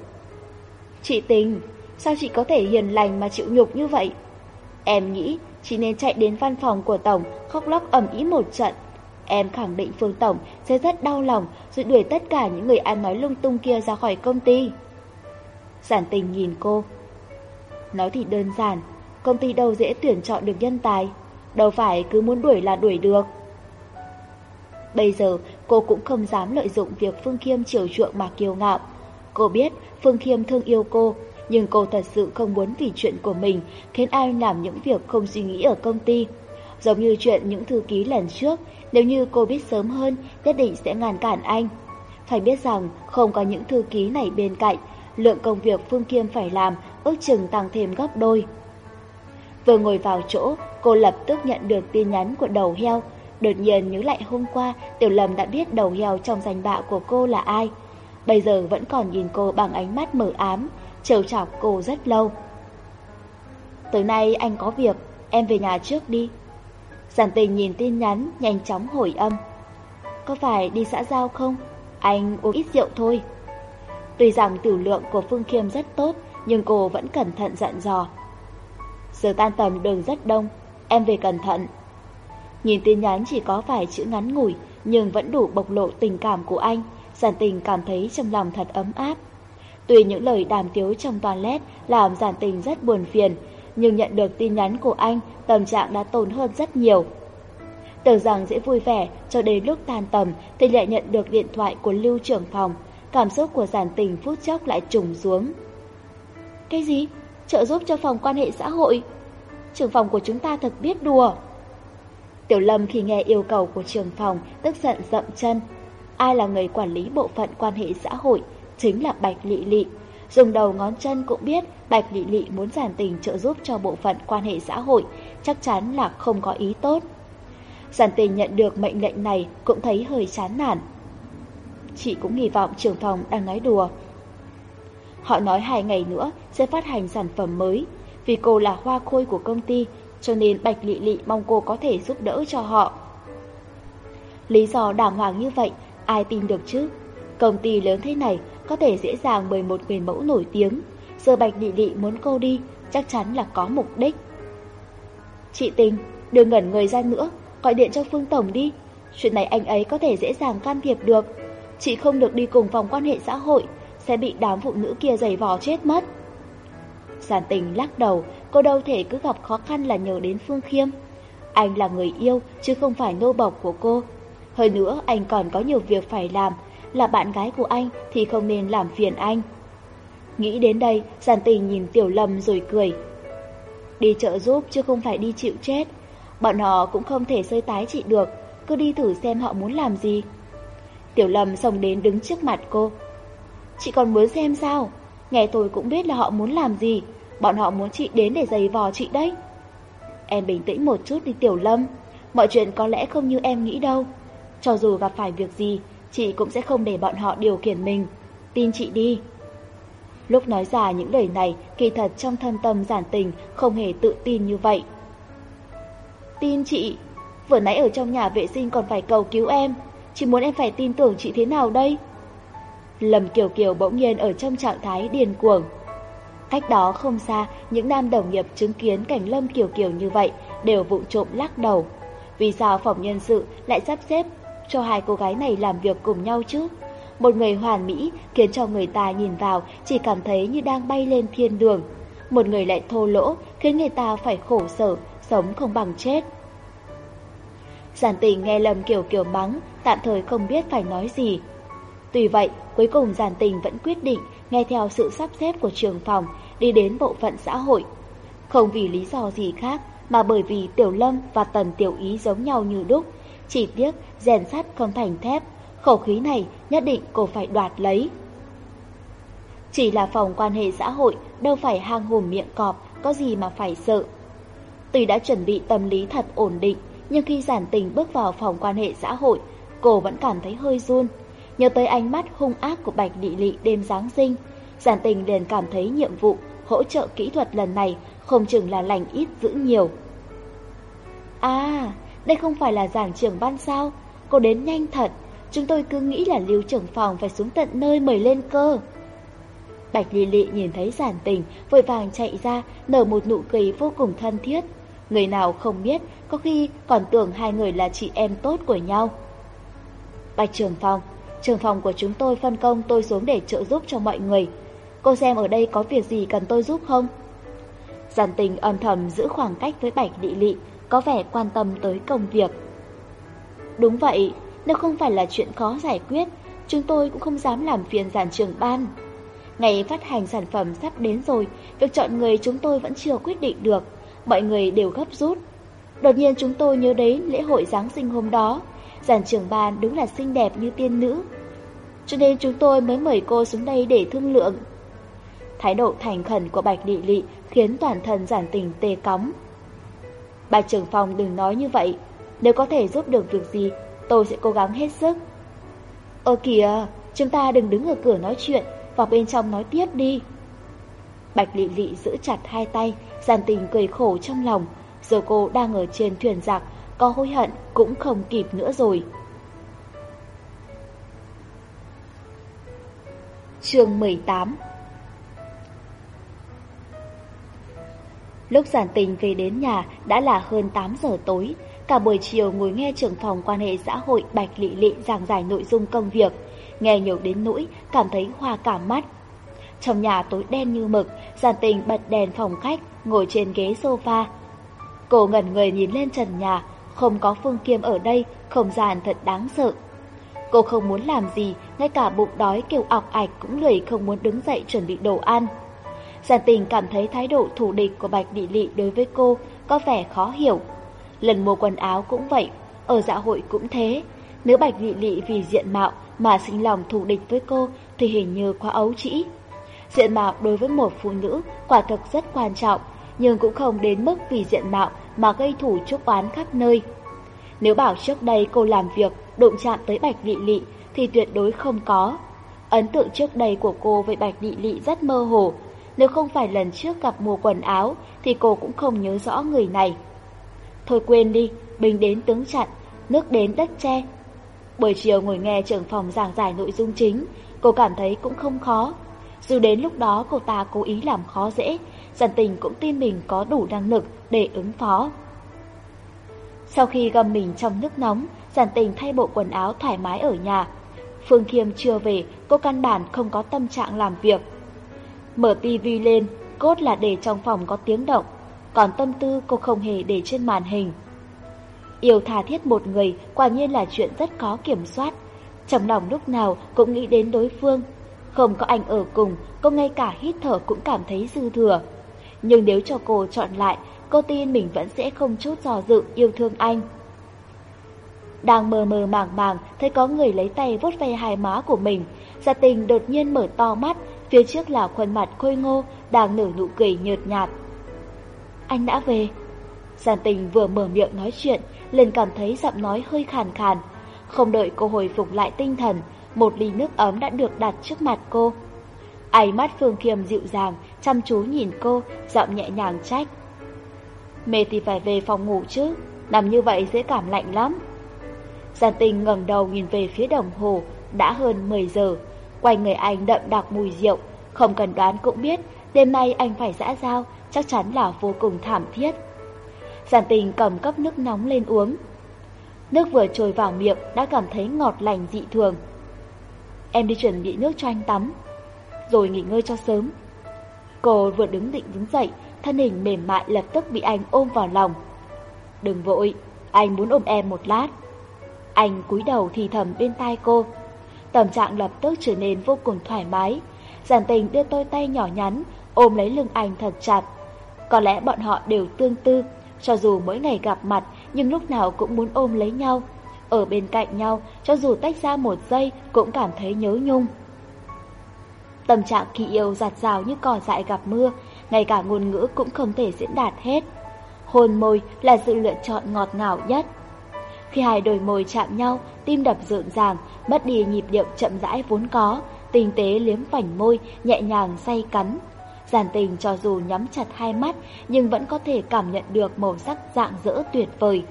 Speaker 1: Chị Tình, sao chị có thể hiền lành mà chịu nhục như vậy? Em nghĩ chỉ nên chạy đến văn phòng của Tổng, khóc lóc ầm ĩ một trận. Em khẳng định Phương Tổng sẽ rất đau lòng rồi đuổi tất cả những người ăn nói lung tung kia ra khỏi công ty. Giản tình nhìn cô. Nói thì đơn giản, công ty đâu dễ tuyển chọn được nhân tài, đâu phải cứ muốn đuổi là đuổi được. Bây giờ cô cũng không dám lợi dụng việc Phương Khiêm chiều chuộng mà kiêu ngạo. Cô biết Phương Khiêm thương yêu cô nhưng cô thật sự không muốn vì chuyện của mình khiến ai làm những việc không suy nghĩ ở công ty. Giống như chuyện những thư ký lần trước, nếu như cô biết sớm hơn, nhất định sẽ ngăn cản anh. Phải biết rằng không có những thư ký này bên cạnh, lượng công việc Phương Kiêm phải làm ước chừng tăng thêm gấp đôi. Vừa ngồi vào chỗ, cô lập tức nhận được tin nhắn của đầu heo. Đột nhiên nhớ lại hôm qua, Tiểu Lâm đã biết đầu heo trong danh bạ của cô là ai. Bây giờ vẫn còn nhìn cô bằng ánh mắt mở ám, trêu chọc cô rất lâu. Tối nay anh có việc, em về nhà trước đi. Giản tình nhìn tin nhắn, nhanh chóng hồi âm. Có phải đi xã giao không? Anh uống ít rượu thôi. Tuy rằng tử lượng của Phương Khiêm rất tốt, nhưng cô vẫn cẩn thận dặn dò. Giờ tan tầm đường rất đông, em về cẩn thận. Nhìn tin nhắn chỉ có vài chữ ngắn ngủi, nhưng vẫn đủ bộc lộ tình cảm của anh, giản tình cảm thấy trong lòng thật ấm áp. Tuy những lời đàm tiếu trong toilet làm giản tình rất buồn phiền, nhưng nhận được tin nhắn của anh, tâm trạng đã tồn hơn rất nhiều. Tưởng rằng dễ vui vẻ, cho đến lúc tan tầm thì lại nhận được điện thoại của lưu trưởng phòng. Cảm xúc của giản tình phút chốc lại trùng xuống. Cái gì? Trợ giúp cho phòng quan hệ xã hội? Trưởng phòng của chúng ta thật biết đùa. Tiểu Lâm khi nghe yêu cầu của trưởng phòng tức giận dậm chân. Ai là người quản lý bộ phận quan hệ xã hội chính là Bạch Lị Lị. Dùng đầu ngón chân cũng biết Bạch Lị Lị muốn giản tình trợ giúp cho bộ phận quan hệ xã hội, chắc chắn là không có ý tốt. Giản tình nhận được mệnh lệnh này cũng thấy hơi chán nản. Chị cũng hy vọng trưởng phòng đang nói đùa. Họ nói hai ngày nữa sẽ phát hành sản phẩm mới, vì cô là hoa khôi của công ty, cho nên Bạch Lị Lị mong cô có thể giúp đỡ cho họ. Lý do đàng hoàng như vậy, ai tin được chứ? Công ty lớn thế này có thể dễ dàng bởi một người mẫu nổi tiếng. Giờ Bạch Đị Đị muốn cô đi, chắc chắn là có mục đích. Chị Tình, đừng ngẩn người ra nữa, gọi điện cho Phương Tổng đi. Chuyện này anh ấy có thể dễ dàng can thiệp được. Chị không được đi cùng phòng quan hệ xã hội, sẽ bị đám phụ nữ kia giày vò chết mất. Giản tình lắc đầu, cô đâu thể cứ gặp khó khăn là nhờ đến Phương Khiêm. Anh là người yêu, chứ không phải nô bộc của cô. Hơn nữa, anh còn có nhiều việc phải làm, là bạn gái của anh thì không nên làm phiền anh. Nghĩ đến đây, giản tình nhìn Tiểu Lâm rồi cười. Đi chợ giúp chứ không phải đi chịu chết. Bọn họ cũng không thể sơi tái chị được, cứ đi thử xem họ muốn làm gì. Tiểu Lâm xông đến đứng trước mặt cô. Chị còn muốn xem sao? Nghe tôi cũng biết là họ muốn làm gì, bọn họ muốn chị đến để giày vò chị đấy. Em bình tĩnh một chút đi Tiểu Lâm, mọi chuyện có lẽ không như em nghĩ đâu. Cho dù gặp phải việc gì, chị cũng sẽ không để bọn họ điều khiển mình. Tin chị đi. Lúc nói ra những lời này, kỳ thật trong thân tâm giản tình không hề tự tin như vậy. Tin chị, vừa nãy ở trong nhà vệ sinh còn phải cầu cứu em, chị muốn em phải tin tưởng chị thế nào đây? Lầm Kiều Kiều bỗng nhiên ở trong trạng thái điên cuồng. Cách đó không xa, những nam đồng nghiệp chứng kiến cảnh Lâm Kiều Kiều như vậy đều vụng trộm lắc đầu. Vì sao phòng nhân sự lại sắp xếp cho hai cô gái này làm việc cùng nhau chứ. Một người hoàn mỹ khiến cho người ta nhìn vào chỉ cảm thấy như đang bay lên thiên đường. Một người lại thô lỗ khiến người ta phải khổ sở, sống không bằng chết. Giản tình nghe lầm kiểu kiểu mắng, tạm thời không biết phải nói gì. Tuy vậy, cuối cùng giản tình vẫn quyết định nghe theo sự sắp xếp của trường phòng đi đến bộ phận xã hội. Không vì lý do gì khác mà bởi vì Tiểu Lâm và Tần Tiểu Ý giống nhau như đúc, chỉ tiếc rèn sắt không thành thép, khẩu khí này nhất định cô phải đoạt lấy. Chỉ là phòng quan hệ xã hội, đâu phải hang hùm miệng cọp, có gì mà phải sợ. Tuy đã chuẩn bị tâm lý thật ổn định, nhưng khi giản tình bước vào phòng quan hệ xã hội, cô vẫn cảm thấy hơi run. Nhớ tới ánh mắt hung ác của Bạch Đị Lị đêm Giáng sinh, giản tình liền cảm thấy nhiệm vụ hỗ trợ kỹ thuật lần này không chừng là lành ít giữ nhiều. À, đây không phải là giảng trưởng ban sao. Cô đến nhanh thật. Chúng tôi cứ nghĩ là lưu trưởng phòng phải xuống tận nơi mời lên cơ. Bạch Lily Lị nhìn thấy giản tình, Vội vàng chạy ra, Nở một nụ cười vô cùng thân thiết. Người nào không biết, Có khi còn tưởng hai người là chị em tốt của nhau. Bạch trưởng phòng Trưởng phòng của chúng tôi phân công tôi xuống để trợ giúp cho mọi người. Cô xem ở đây có việc gì cần tôi giúp không? Giản tình âm thầm giữ khoảng cách với Bạch Lị Lị có vẻ quan tâm tới công việc. Đúng vậy, nếu không phải là chuyện khó giải quyết, chúng tôi cũng không dám làm phiền giàn trưởng ban. Ngày phát hành sản phẩm sắp đến rồi, việc chọn người chúng tôi vẫn chưa quyết định được, mọi người đều gấp rút. Đột nhiên chúng tôi nhớ đến lễ hội Giáng sinh hôm đó, giàn trưởng ban đúng là xinh đẹp như tiên nữ. Cho nên chúng tôi mới mời cô xuống đây để thương lượng. Thái độ thành khẩn của Bạch địa Lị khiến toàn thân giản tình tê cóng. Bà trưởng phòng đừng nói như vậy, nếu có thể giúp được việc gì, tôi sẽ cố gắng hết sức. Ơ kìa, chúng ta đừng đứng ở cửa nói chuyện, vào bên trong nói tiếp đi. Bạch Lị Lị giữ chặt hai tay, giàn tình cười khổ trong lòng, giờ cô đang ở trên thuyền giặc, có hối hận cũng không kịp nữa rồi. chương 18 Lúc giản tình về đến nhà đã là hơn 8 giờ tối, cả buổi chiều ngồi nghe trưởng phòng quan hệ xã hội Bạch Lị Lị giảng giải nội dung công việc, nghe nhiều đến nỗi cảm thấy hoa cả mắt. Trong nhà tối đen như mực, giản tình bật đèn phòng khách, ngồi trên ghế sofa. Cô ngẩn người nhìn lên trần nhà, không có Phương Kiêm ở đây, không gian thật đáng sợ. Cô không muốn làm gì, ngay cả bụng đói kêu ọc ạch cũng lười không muốn đứng dậy chuẩn bị đồ ăn. Giản tình cảm thấy thái độ thù địch của Bạch Địa Lị đối với cô có vẻ khó hiểu. Lần mua quần áo cũng vậy, ở dạ hội cũng thế. Nếu Bạch Địa Lị vì diện mạo mà sinh lòng thù địch với cô thì hình như quá ấu trĩ. Diện mạo đối với một phụ nữ quả thực rất quan trọng, nhưng cũng không đến mức vì diện mạo mà gây thủ chúc oán khắp nơi. Nếu bảo trước đây cô làm việc đụng chạm tới Bạch Địa Lị thì tuyệt đối không có. Ấn tượng trước đây của cô với Bạch Địa Lị rất mơ hồ, nếu không phải lần trước gặp mua quần áo Thì cô cũng không nhớ rõ người này. Thôi quên đi Bình đến tướng chặn Nước đến đất che. Buổi chiều ngồi nghe trưởng phòng giảng giải nội dung chính Cô cảm thấy cũng không khó. Dù đến lúc đó cô ta cố ý làm khó dễ Giản tình cũng tin mình có đủ năng lực để ứng phó. Sau khi gầm mình trong nước nóng Giản tình thay bộ quần áo thoải mái ở nhà. Phương Khiêm chưa về, cô căn bản không có tâm trạng làm việc. Mở tivi lên, cốt là để trong phòng có tiếng động, còn tâm tư cô không hề để trên màn hình. Yêu thà thiết một người quả nhiên là chuyện rất khó kiểm soát. trầm lòng lúc nào cũng nghĩ đến đối phương. Không có anh ở cùng, cô ngay cả hít thở cũng cảm thấy dư thừa. Nhưng nếu cho cô chọn lại, cô tin mình vẫn sẽ không chút dò dự yêu thương anh. Đang mờ mờ màng màng, thấy có người lấy tay vuốt ve hai má của mình. Gia tình đột nhiên mở to mắt, Phía trước là khuôn mặt khôi ngô đang nở nụ cười nhợt nhạt. Anh đã về. Giản tình vừa mở miệng nói chuyện, liền cảm thấy giọng nói hơi khàn khàn. Không đợi cô hồi phục lại tinh thần, một ly nước ấm đã được đặt trước mặt cô. Ánh mắt Phương Kiềm dịu dàng, chăm chú nhìn cô, giọng nhẹ nhàng trách. Mệt thì phải về phòng ngủ chứ, nằm như vậy dễ cảm lạnh lắm. Giản tình ngẩng đầu nhìn về phía đồng hồ, đã hơn 10 giờ. Quanh người anh đậm đặc mùi rượu, không cần đoán cũng biết, đêm nay anh phải dã dao, chắc chắn là vô cùng thảm thiết. Giản tình cầm cốc nước nóng lên uống. Nước vừa trôi vào miệng đã cảm thấy ngọt lành dị thường. Em đi chuẩn bị nước cho anh tắm, rồi nghỉ ngơi cho sớm. Cô vừa đứng định đứng dậy, thân hình mềm mại lập tức bị anh ôm vào lòng. Đừng vội, anh muốn ôm em một lát. Anh cúi đầu thì thầm bên tai cô tâm trạng lập tức trở nên vô cùng thoải mái. Giản tình đưa tôi tay nhỏ nhắn, ôm lấy lưng anh thật chặt. Có lẽ bọn họ đều tương tư, cho dù mỗi ngày gặp mặt nhưng lúc nào cũng muốn ôm lấy nhau. Ở bên cạnh nhau, cho dù tách ra một giây cũng cảm thấy nhớ nhung. Tâm trạng khi yêu giặt rào như cỏ dại gặp mưa, ngay cả ngôn ngữ cũng không thể diễn đạt hết. Hôn môi là sự lựa chọn ngọt ngào nhất. Khi hai đôi môi chạm nhau, tim đập rộn ràng, mất đi nhịp điệu chậm rãi vốn có, tinh tế liếm phảnh môi, nhẹ nhàng say cắn. Giản tình cho dù nhắm chặt hai mắt, nhưng vẫn có thể cảm nhận được màu sắc dạng dỡ tuyệt vời.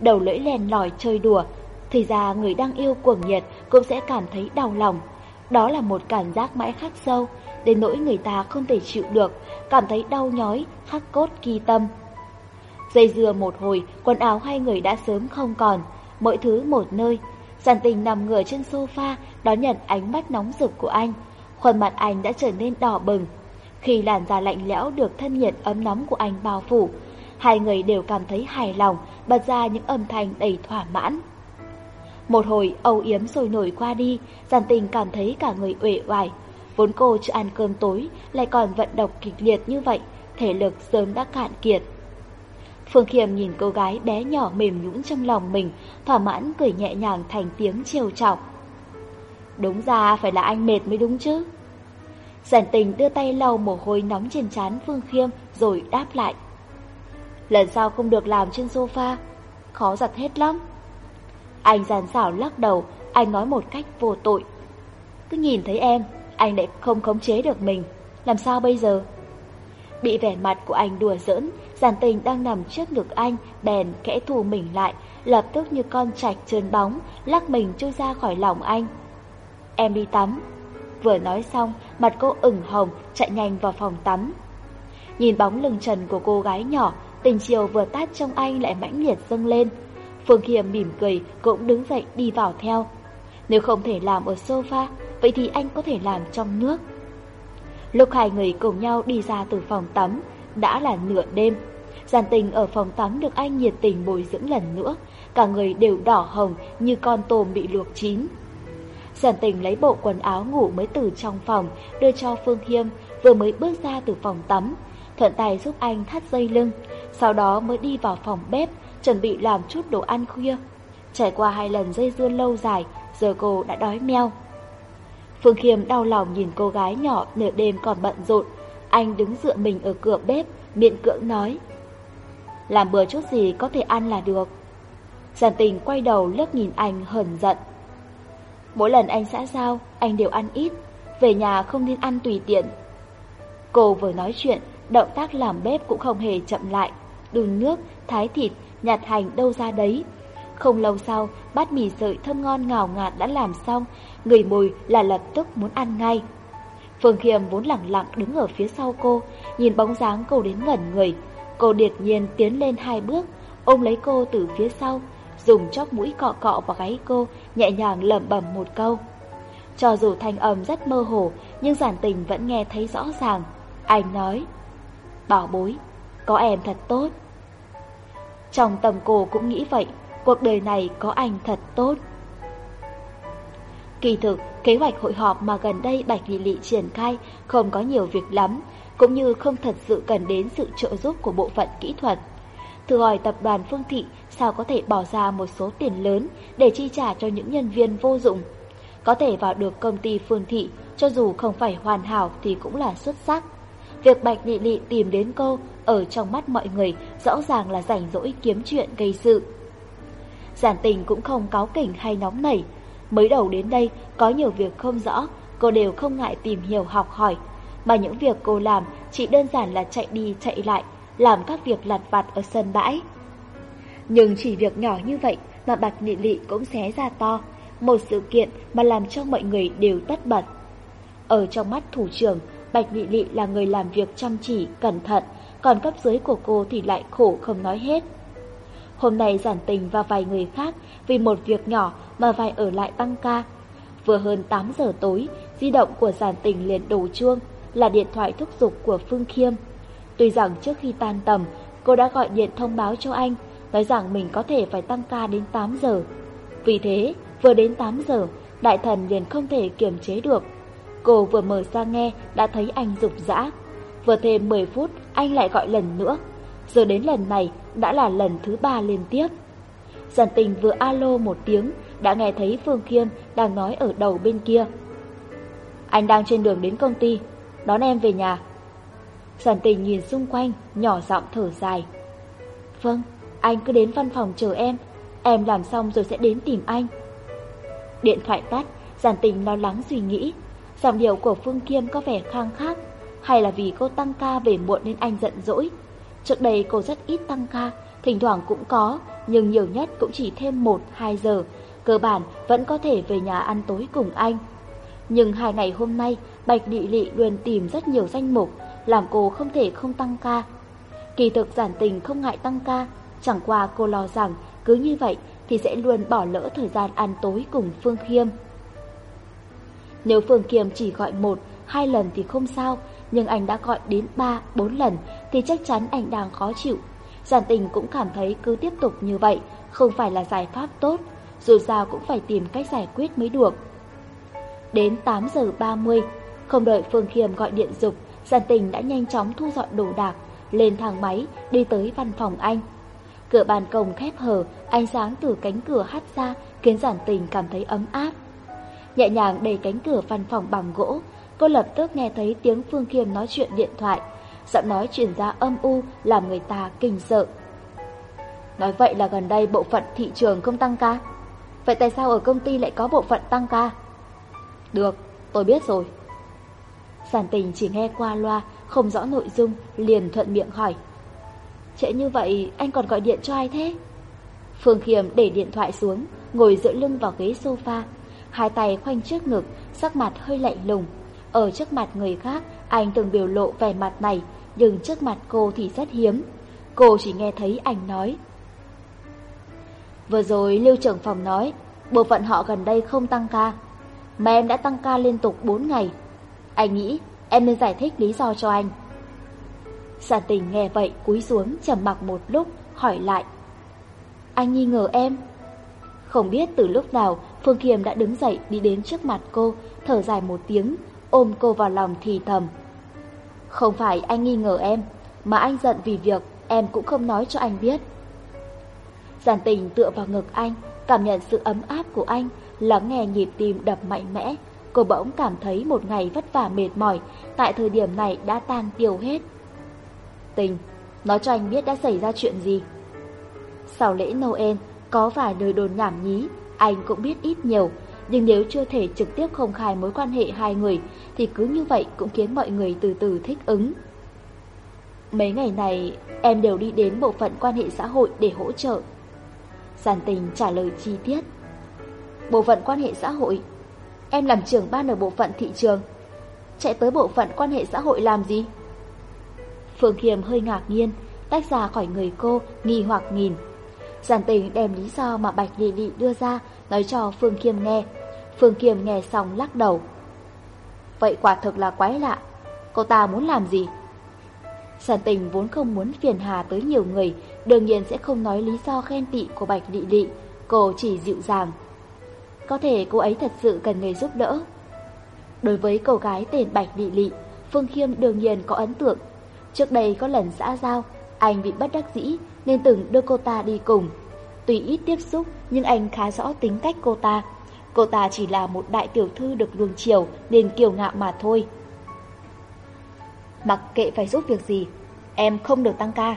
Speaker 1: Đầu lưỡi lèn lòi chơi đùa, thì ra người đang yêu cuồng nhiệt cũng sẽ cảm thấy đau lòng. Đó là một cảm giác mãi khắc sâu, đến nỗi người ta không thể chịu được, cảm thấy đau nhói, khắc cốt kỳ tâm. Dây dừa một hồi, quần áo hai người đã sớm không còn, mọi thứ một nơi. Giàn tình nằm ngửa trên sofa, đón nhận ánh mắt nóng rực của anh. Khuôn mặt anh đã trở nên đỏ bừng. Khi làn da lạnh lẽo được thân nhiệt ấm nóng của anh bao phủ, hai người đều cảm thấy hài lòng, bật ra những âm thanh đầy thỏa mãn. Một hồi âu yếm sôi nổi qua đi, Giàn tình cảm thấy cả người uể oải. Vốn cô chưa ăn cơm tối, lại còn vận động kịch liệt như vậy, thể lực sớm đã cạn kiệt. Phương Khiêm nhìn cô gái bé nhỏ mềm nhũn trong lòng mình, thỏa mãn cười nhẹ nhàng thành tiếng trêu trọng. Đúng ra phải là anh mệt mới đúng chứ. Giản tình đưa tay lau mồ hôi nóng trên trán Phương Khiêm rồi đáp lại. Lần sau không được làm trên sofa, khó giặt hết lắm. Anh giàn xảo lắc đầu, anh nói một cách vô tội. Cứ nhìn thấy em, anh lại không khống chế được mình, làm sao bây giờ? Bị vẻ mặt của anh đùa giỡn, Giản tình đang nằm trước ngực anh, bèn kẽ thù mình lại, lập tức như con trạch trơn bóng, lắc mình chui ra khỏi lòng anh. Em đi tắm. Vừa nói xong, mặt cô ửng hồng, chạy nhanh vào phòng tắm. Nhìn bóng lưng trần của cô gái nhỏ, tình chiều vừa tát trong anh lại mãnh liệt dâng lên. Phương Khiêm mỉm cười, cũng đứng dậy đi vào theo. Nếu không thể làm ở sofa, vậy thì anh có thể làm trong nước. Lúc hai người cùng nhau đi ra từ phòng tắm, đã là nửa đêm. Giàn tình ở phòng tắm được anh nhiệt tình bồi dưỡng lần nữa, cả người đều đỏ hồng như con tôm bị luộc chín. Giản tình lấy bộ quần áo ngủ mới từ trong phòng đưa cho Phương Hiêm vừa mới bước ra từ phòng tắm, thuận tay giúp anh thắt dây lưng, sau đó mới đi vào phòng bếp chuẩn bị làm chút đồ ăn khuya. Trải qua hai lần dây dưa lâu dài, giờ cô đã đói meo. Phương Khiêm đau lòng nhìn cô gái nhỏ nửa đêm còn bận rộn, anh đứng dựa mình ở cửa bếp, miệng cưỡng nói làm bừa chút gì có thể ăn là được. Giản tình quay đầu lướt nhìn anh hờn giận. Mỗi lần anh xã giao, anh đều ăn ít, về nhà không nên ăn tùy tiện. Cô vừa nói chuyện, động tác làm bếp cũng không hề chậm lại, đun nước, thái thịt, nhặt hành đâu ra đấy. Không lâu sau, bát mì sợi thơm ngon ngào ngạt đã làm xong, người mùi là lập tức muốn ăn ngay. Phương Khiêm vốn lặng lặng đứng ở phía sau cô, nhìn bóng dáng cô đến ngẩn người, Cô điệt nhiên tiến lên hai bước, ôm lấy cô từ phía sau, dùng chóp mũi cọ cọ vào gáy cô, nhẹ nhàng lẩm bẩm một câu. Cho dù thanh âm rất mơ hồ, nhưng giản tình vẫn nghe thấy rõ ràng. Anh nói, bảo bối, có em thật tốt. Trong tầm cô cũng nghĩ vậy, cuộc đời này có anh thật tốt. Kỳ thực, kế hoạch hội họp mà gần đây Bạch Lị Lị triển khai không có nhiều việc lắm, cũng như không thật sự cần đến sự trợ giúp của bộ phận kỹ thuật. Thử hỏi tập đoàn Phương Thị sao có thể bỏ ra một số tiền lớn để chi trả cho những nhân viên vô dụng. Có thể vào được công ty Phương Thị, cho dù không phải hoàn hảo thì cũng là xuất sắc. Việc Bạch Nị Nị tìm đến cô ở trong mắt mọi người rõ ràng là rảnh rỗi kiếm chuyện gây sự. Giản tình cũng không cáo kỉnh hay nóng nảy. Mới đầu đến đây có nhiều việc không rõ, cô đều không ngại tìm hiểu học hỏi mà những việc cô làm chỉ đơn giản là chạy đi chạy lại, làm các việc lặt vặt ở sân bãi. Nhưng chỉ việc nhỏ như vậy mà Bạch Lị Lị cũng xé ra to, một sự kiện mà làm cho mọi người đều tất bật. Ở trong mắt thủ trưởng, Bạch Lị Lị là người làm việc chăm chỉ, cẩn thận, còn cấp dưới của cô thì lại khổ không nói hết. Hôm nay giản tình và vài người khác vì một việc nhỏ mà phải ở lại tăng ca. Vừa hơn 8 giờ tối, di động của giản tình liền đổ chuông, là điện thoại thúc giục của Phương Khiêm. Tuy rằng trước khi tan tầm, cô đã gọi điện thông báo cho anh, nói rằng mình có thể phải tăng ca đến 8 giờ. Vì thế, vừa đến 8 giờ, đại thần liền không thể kiềm chế được. Cô vừa mở ra nghe đã thấy anh rục rã. Vừa thêm 10 phút, anh lại gọi lần nữa. Giờ đến lần này đã là lần thứ ba liên tiếp. Giản tình vừa alo một tiếng, đã nghe thấy Phương Khiêm đang nói ở đầu bên kia. Anh đang trên đường đến công ty, đón em về nhà. Giản tình nhìn xung quanh, nhỏ giọng thở dài. Vâng, anh cứ đến văn phòng chờ em, em làm xong rồi sẽ đến tìm anh. Điện thoại tắt, giản tình lo lắng suy nghĩ, giọng điệu của Phương Kiêm có vẻ khang khác, hay là vì cô tăng ca về muộn nên anh giận dỗi. Trước đây cô rất ít tăng ca, thỉnh thoảng cũng có, nhưng nhiều nhất cũng chỉ thêm 1-2 giờ, cơ bản vẫn có thể về nhà ăn tối cùng anh. Nhưng hai ngày hôm nay, Bạch địa Lị luôn tìm rất nhiều danh mục, làm cô không thể không tăng ca. Kỳ thực giản tình không ngại tăng ca, chẳng qua cô lo rằng cứ như vậy thì sẽ luôn bỏ lỡ thời gian ăn tối cùng Phương Khiêm. Nếu Phương Khiêm chỉ gọi một, hai lần thì không sao, nhưng anh đã gọi đến ba, bốn lần thì chắc chắn anh đang khó chịu. Giản tình cũng cảm thấy cứ tiếp tục như vậy không phải là giải pháp tốt, dù sao cũng phải tìm cách giải quyết mới được. Đến 8 giờ 30, không đợi Phương Khiêm gọi điện dục, Giản Tình đã nhanh chóng thu dọn đồ đạc, lên thang máy, đi tới văn phòng anh. Cửa ban công khép hờ, ánh sáng từ cánh cửa hắt ra khiến Giản Tình cảm thấy ấm áp. Nhẹ nhàng đẩy cánh cửa văn phòng bằng gỗ, cô lập tức nghe thấy tiếng Phương Khiêm nói chuyện điện thoại. Giọng nói truyền ra âm u làm người ta kinh sợ. Nói vậy là gần đây bộ phận thị trường không tăng ca. Vậy tại sao ở công ty lại có bộ phận tăng ca? Được, tôi biết rồi. Giản tình chỉ nghe qua loa, không rõ nội dung, liền thuận miệng hỏi. Trễ như vậy, anh còn gọi điện cho ai thế? Phương Khiêm để điện thoại xuống, ngồi dựa lưng vào ghế sofa, hai tay khoanh trước ngực, sắc mặt hơi lạnh lùng. Ở trước mặt người khác, anh từng biểu lộ vẻ mặt này, nhưng trước mặt cô thì rất hiếm. Cô chỉ nghe thấy anh nói. Vừa rồi Lưu trưởng phòng nói, bộ phận họ gần đây không tăng ca, mà em đã tăng ca liên tục 4 ngày. Anh nghĩ em nên giải thích lý do cho anh. Sản tình nghe vậy cúi xuống trầm mặc một lúc, hỏi lại. Anh nghi ngờ em. Không biết từ lúc nào Phương Kiềm đã đứng dậy đi đến trước mặt cô, thở dài một tiếng, ôm cô vào lòng thì thầm. Không phải anh nghi ngờ em, mà anh giận vì việc em cũng không nói cho anh biết. Giản tình tựa vào ngực anh, cảm nhận sự ấm áp của anh lắng nghe nhịp tim đập mạnh mẽ, cô bỗng cảm thấy một ngày vất vả mệt mỏi, tại thời điểm này đã tan tiêu hết. Tình, nói cho anh biết đã xảy ra chuyện gì. Sau lễ Noel, có vài lời đồn nhảm nhí, anh cũng biết ít nhiều, nhưng nếu chưa thể trực tiếp công khai mối quan hệ hai người, thì cứ như vậy cũng khiến mọi người từ từ thích ứng. Mấy ngày này, em đều đi đến bộ phận quan hệ xã hội để hỗ trợ. Giàn tình trả lời chi tiết bộ phận quan hệ xã hội. Em làm trưởng ban ở bộ phận thị trường. Chạy tới bộ phận quan hệ xã hội làm gì? Phương Khiêm hơi ngạc nhiên, tách ra khỏi người cô, nghi hoặc nhìn. Giản tình đem lý do mà Bạch Lị Lị đưa ra, nói cho Phương Khiêm nghe. Phương Khiêm nghe xong lắc đầu. Vậy quả thực là quái lạ, cô ta muốn làm gì? Giản tình vốn không muốn phiền hà tới nhiều người, đương nhiên sẽ không nói lý do khen tị của Bạch Lị Lị. Cô chỉ dịu dàng, có thể cô ấy thật sự cần người giúp đỡ. Đối với cô gái tên Bạch Đị Lị, Phương Khiêm đương nhiên có ấn tượng. Trước đây có lần xã giao, anh bị bất đắc dĩ nên từng đưa cô ta đi cùng. Tuy ít tiếp xúc nhưng anh khá rõ tính cách cô ta. Cô ta chỉ là một đại tiểu thư được luồng chiều nên kiều ngạo mà thôi. Mặc kệ phải giúp việc gì, em không được tăng ca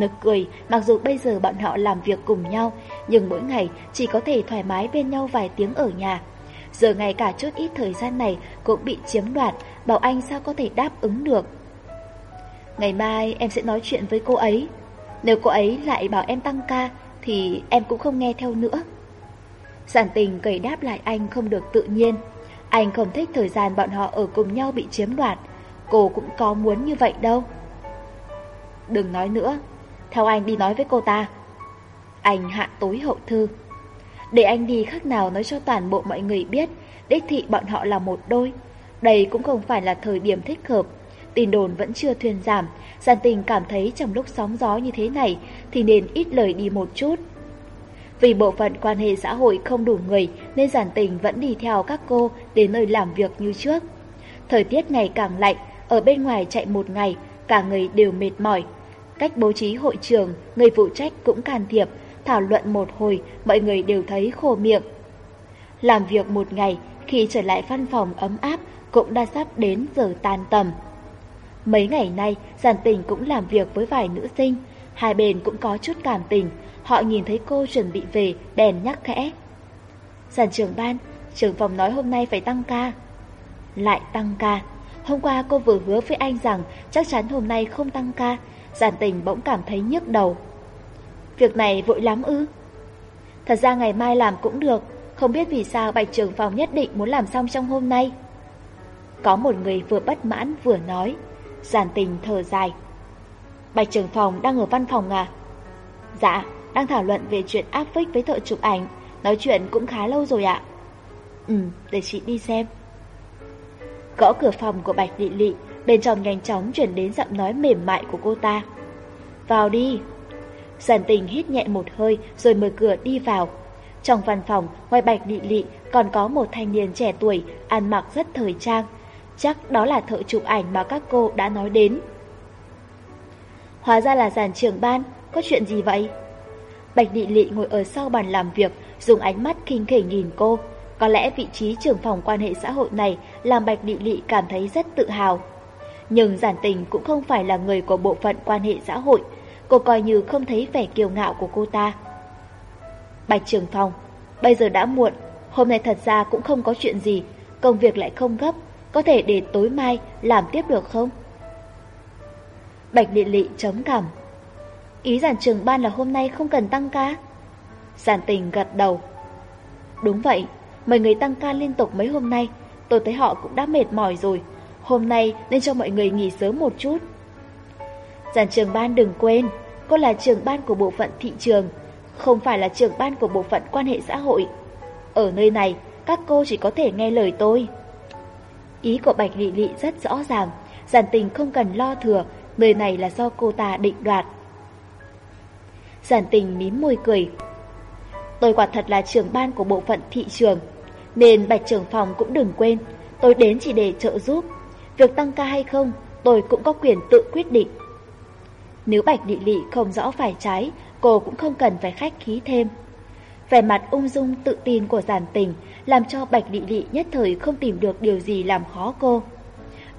Speaker 1: nực cười, mặc dù bây giờ bọn họ làm việc cùng nhau, nhưng mỗi ngày chỉ có thể thoải mái bên nhau vài tiếng ở nhà. Giờ ngay cả chút ít thời gian này cũng bị chiếm đoạt, Bảo Anh sao có thể đáp ứng được. Ngày mai em sẽ nói chuyện với cô ấy. Nếu cô ấy lại bảo em tăng ca thì em cũng không nghe theo nữa. Giản tình cầy đáp lại anh không được tự nhiên. Anh không thích thời gian bọn họ ở cùng nhau bị chiếm đoạt. Cô cũng có muốn như vậy đâu. Đừng nói nữa, theo anh đi nói với cô ta. Anh hạ tối hậu thư. Để anh đi khác nào nói cho toàn bộ mọi người biết, Đích thị bọn họ là một đôi. Đây cũng không phải là thời điểm thích hợp. Tin đồn vẫn chưa thuyền giảm Giàn tình cảm thấy trong lúc sóng gió như thế này Thì nên ít lời đi một chút. Vì bộ phận quan hệ xã hội không đủ người Nên giản tình vẫn đi theo các cô Đến nơi làm việc như trước. Thời tiết ngày càng lạnh, Ở bên ngoài chạy một ngày, Cả người đều mệt mỏi. Cách bố trí hội trường, người phụ trách cũng can thiệp, thảo luận một hồi, mọi người đều thấy khô miệng. Làm việc một ngày, khi trở lại văn phòng ấm áp, cũng đã sắp đến giờ tan tầm. Mấy ngày nay, Giản Tình cũng làm việc với vài nữ sinh, hai bên cũng có chút cảm tình, họ nhìn thấy cô chuẩn bị về, đèn nhắc khẽ. Giản trưởng ban, trưởng phòng nói hôm nay phải tăng ca. Lại tăng ca. Hôm qua cô vừa hứa với anh rằng chắc chắn hôm nay không tăng ca, Giản tình bỗng cảm thấy nhức đầu. Việc này vội lắm ư? Thật ra ngày mai làm cũng được, không biết vì sao Bạch Trường Phòng nhất định muốn làm xong trong hôm nay. Có một người vừa bất mãn vừa nói, giản tình thở dài. Bạch Trường Phòng đang ở văn phòng à? Dạ, đang thảo luận về chuyện áp phích với thợ chụp ảnh, nói chuyện cũng khá lâu rồi ạ. Ừ, để chị đi xem. Gõ cửa phòng của Bạch Lị Lị Bên trong nhanh chóng chuyển đến giọng nói mềm mại của cô ta. Vào đi. Giản tình hít nhẹ một hơi rồi mở cửa đi vào. Trong văn phòng, ngoài bạch lị lị còn có một thanh niên trẻ tuổi, ăn mặc rất thời trang. Chắc đó là thợ chụp ảnh mà các cô đã nói đến. Hóa ra là giàn trưởng ban, có chuyện gì vậy? Bạch Đị Lị ngồi ở sau bàn làm việc, dùng ánh mắt kinh khỉnh nhìn cô. Có lẽ vị trí trưởng phòng quan hệ xã hội này làm Bạch Đị Lị cảm thấy rất tự hào. Nhưng giản tình cũng không phải là người của bộ phận quan hệ xã hội, cô coi như không thấy vẻ kiêu ngạo của cô ta. Bạch Trường Phong, bây giờ đã muộn, hôm nay thật ra cũng không có chuyện gì, công việc lại không gấp, có thể để tối mai làm tiếp được không? Bạch Điện Lị chống cảm Ý giản trường ban là hôm nay không cần tăng ca. Giản tình gật đầu. Đúng vậy, mấy người tăng ca liên tục mấy hôm nay, tôi thấy họ cũng đã mệt mỏi rồi, Hôm nay nên cho mọi người nghỉ sớm một chút. Giàn trưởng ban đừng quên, cô là trưởng ban của bộ phận thị trường, không phải là trưởng ban của bộ phận quan hệ xã hội. Ở nơi này, các cô chỉ có thể nghe lời tôi. Ý của Bạch Lị Lị rất rõ ràng, giàn tình không cần lo thừa, nơi này là do cô ta định đoạt. Giản tình mím môi cười. Tôi quả thật là trưởng ban của bộ phận thị trường, nên Bạch trưởng phòng cũng đừng quên, tôi đến chỉ để trợ giúp, Việc tăng ca hay không, tôi cũng có quyền tự quyết định. Nếu Bạch Địa Lị không rõ phải trái, cô cũng không cần phải khách khí thêm. Vẻ mặt ung dung tự tin của giản tình làm cho Bạch Địa Lị nhất thời không tìm được điều gì làm khó cô.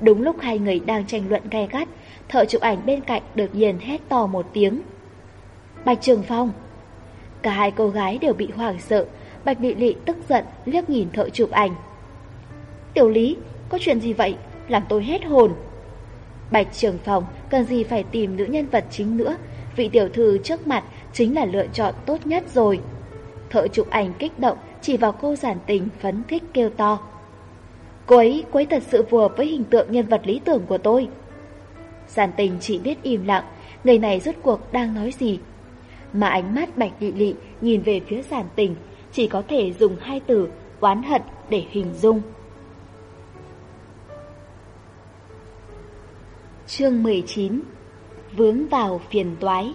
Speaker 1: Đúng lúc hai người đang tranh luận gay gắt, thợ chụp ảnh bên cạnh được nhiên hét to một tiếng. Bạch Trường Phong Cả hai cô gái đều bị hoảng sợ, Bạch Địa Lị tức giận liếc nhìn thợ chụp ảnh. Tiểu Lý, có chuyện gì vậy? làm tôi hết hồn. Bạch Trường Phòng cần gì phải tìm nữ nhân vật chính nữa, vị tiểu thư trước mặt chính là lựa chọn tốt nhất rồi. Thợ chụp ảnh kích động chỉ vào cô giản tình phấn khích kêu to. Cô ấy, cô ấy thật sự vừa với hình tượng nhân vật lý tưởng của tôi. Giản tình chỉ biết im lặng, người này rốt cuộc đang nói gì. Mà ánh mắt bạch lị lị nhìn về phía giản tình, chỉ có thể dùng hai từ oán hận để hình dung. Chương 19 Vướng vào phiền toái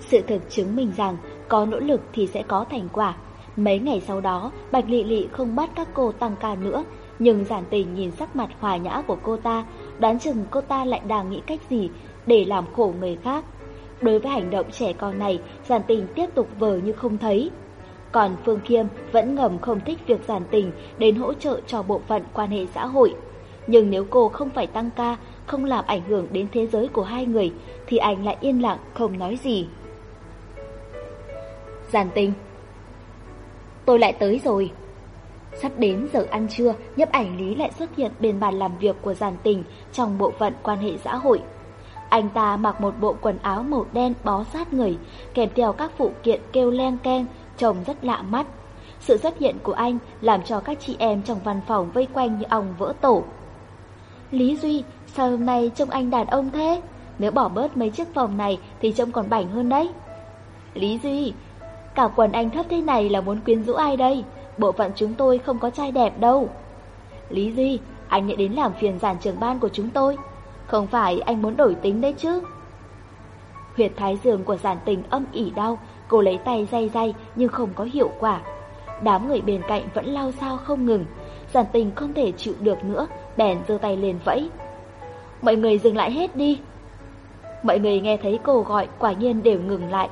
Speaker 1: Sự thực chứng minh rằng có nỗ lực thì sẽ có thành quả. Mấy ngày sau đó, Bạch Lị Lị không bắt các cô tăng ca nữa, nhưng giản tình nhìn sắc mặt hòa nhã của cô ta, đoán chừng cô ta lại đang nghĩ cách gì để làm khổ người khác. Đối với hành động trẻ con này, giản tình tiếp tục vờ như không thấy còn Phương Khiêm vẫn ngầm không thích việc giản tình đến hỗ trợ cho bộ phận quan hệ xã hội. Nhưng nếu cô không phải tăng ca, không làm ảnh hưởng đến thế giới của hai người, thì anh lại yên lặng không nói gì. Giản tình Tôi lại tới rồi. Sắp đến giờ ăn trưa, nhấp ảnh lý lại xuất hiện bên bàn làm việc của giản tình trong bộ phận quan hệ xã hội. Anh ta mặc một bộ quần áo màu đen bó sát người, kèm theo các phụ kiện kêu len keng, trông rất lạ mắt. Sự xuất hiện của anh làm cho các chị em trong văn phòng vây quanh như ong vỡ tổ. Lý Duy, sao hôm nay trông anh đàn ông thế? Nếu bỏ bớt mấy chiếc vòng này thì trông còn bảnh hơn đấy. Lý Duy, cả quần anh thấp thế này là muốn quyến rũ ai đây? Bộ phận chúng tôi không có trai đẹp đâu. Lý Duy, anh lại đến làm phiền giản trưởng ban của chúng tôi. Không phải anh muốn đổi tính đấy chứ? Huyệt thái dương của giản tình âm ỉ đau Cô lấy tay day day nhưng không có hiệu quả. Đám người bên cạnh vẫn lao sao không ngừng. Giản tình không thể chịu được nữa, bèn giơ tay lên vẫy. Mọi người dừng lại hết đi. Mọi người nghe thấy cô gọi quả nhiên đều ngừng lại.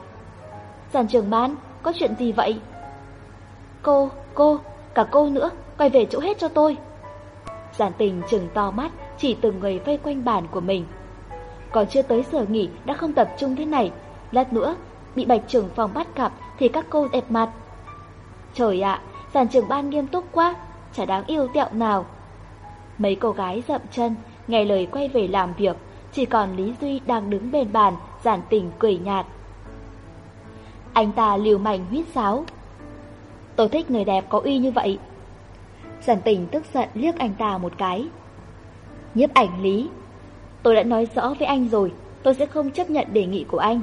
Speaker 1: Giản trường bán, có chuyện gì vậy? Cô, cô, cả cô nữa, quay về chỗ hết cho tôi. Giản tình trừng to mắt, chỉ từng người vây quanh bàn của mình. Còn chưa tới giờ nghỉ đã không tập trung thế này, lát nữa bị bạch trưởng phòng bắt gặp thì các cô đẹp mặt. Trời ạ, giàn trưởng ban nghiêm túc quá, chả đáng yêu tẹo nào. Mấy cô gái dậm chân, nghe lời quay về làm việc, chỉ còn Lý Duy đang đứng bên bàn, giản tình cười nhạt. Anh ta liều mảnh huyết sáo. Tôi thích người đẹp có uy như vậy. Giản tình tức giận liếc anh ta một cái. Nhiếp ảnh Lý, tôi đã nói rõ với anh rồi, tôi sẽ không chấp nhận đề nghị của anh.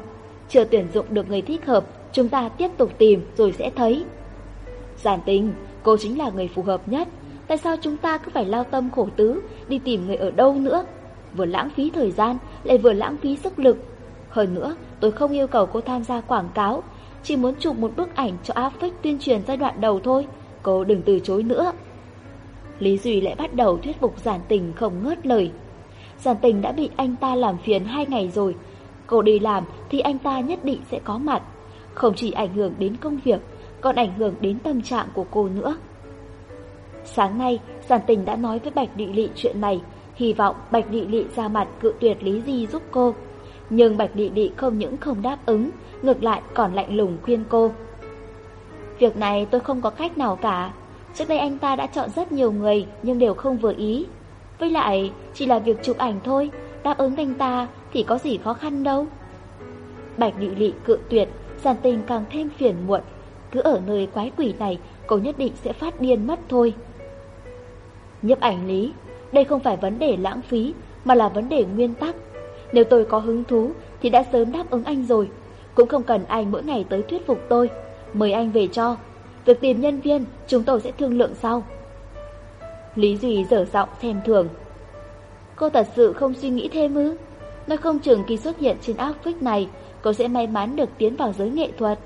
Speaker 1: Chưa tuyển dụng được người thích hợp, chúng ta tiếp tục tìm rồi sẽ thấy. Giản tình, cô chính là người phù hợp nhất. Tại sao chúng ta cứ phải lao tâm khổ tứ, đi tìm người ở đâu nữa? Vừa lãng phí thời gian, lại vừa lãng phí sức lực. Hơn nữa, tôi không yêu cầu cô tham gia quảng cáo, chỉ muốn chụp một bức ảnh cho Affix tuyên truyền giai đoạn đầu thôi. Cô đừng từ chối nữa. Lý Duy lại bắt đầu thuyết phục giản tình không ngớt lời. Giản tình đã bị anh ta làm phiền hai ngày rồi, cô đi làm thì anh ta nhất định sẽ có mặt. Không chỉ ảnh hưởng đến công việc, còn ảnh hưởng đến tâm trạng của cô nữa. Sáng nay, Giản Tình đã nói với Bạch Địa Lị chuyện này, hy vọng Bạch Địa Lị ra mặt cự tuyệt lý di giúp cô. Nhưng Bạch Địa Lị không những không đáp ứng, ngược lại còn lạnh lùng khuyên cô. Việc này tôi không có cách nào cả. Trước đây anh ta đã chọn rất nhiều người nhưng đều không vừa ý. Với lại, chỉ là việc chụp ảnh thôi, đáp ứng anh ta thì có gì khó khăn đâu. Bạch Địa Lị cự tuyệt, giàn tình càng thêm phiền muộn. Cứ ở nơi quái quỷ này, cô nhất định sẽ phát điên mất thôi. Nhấp ảnh lý, đây không phải vấn đề lãng phí, mà là vấn đề nguyên tắc. Nếu tôi có hứng thú thì đã sớm đáp ứng anh rồi. Cũng không cần anh mỗi ngày tới thuyết phục tôi. Mời anh về cho. Việc tìm nhân viên chúng tôi sẽ thương lượng sau. Lý Duy dở giọng xem thường. Cô thật sự không suy nghĩ thêm ư? Nếu không chừng khi xuất hiện trên áp phích này, cô sẽ may mắn được tiến vào giới nghệ thuật.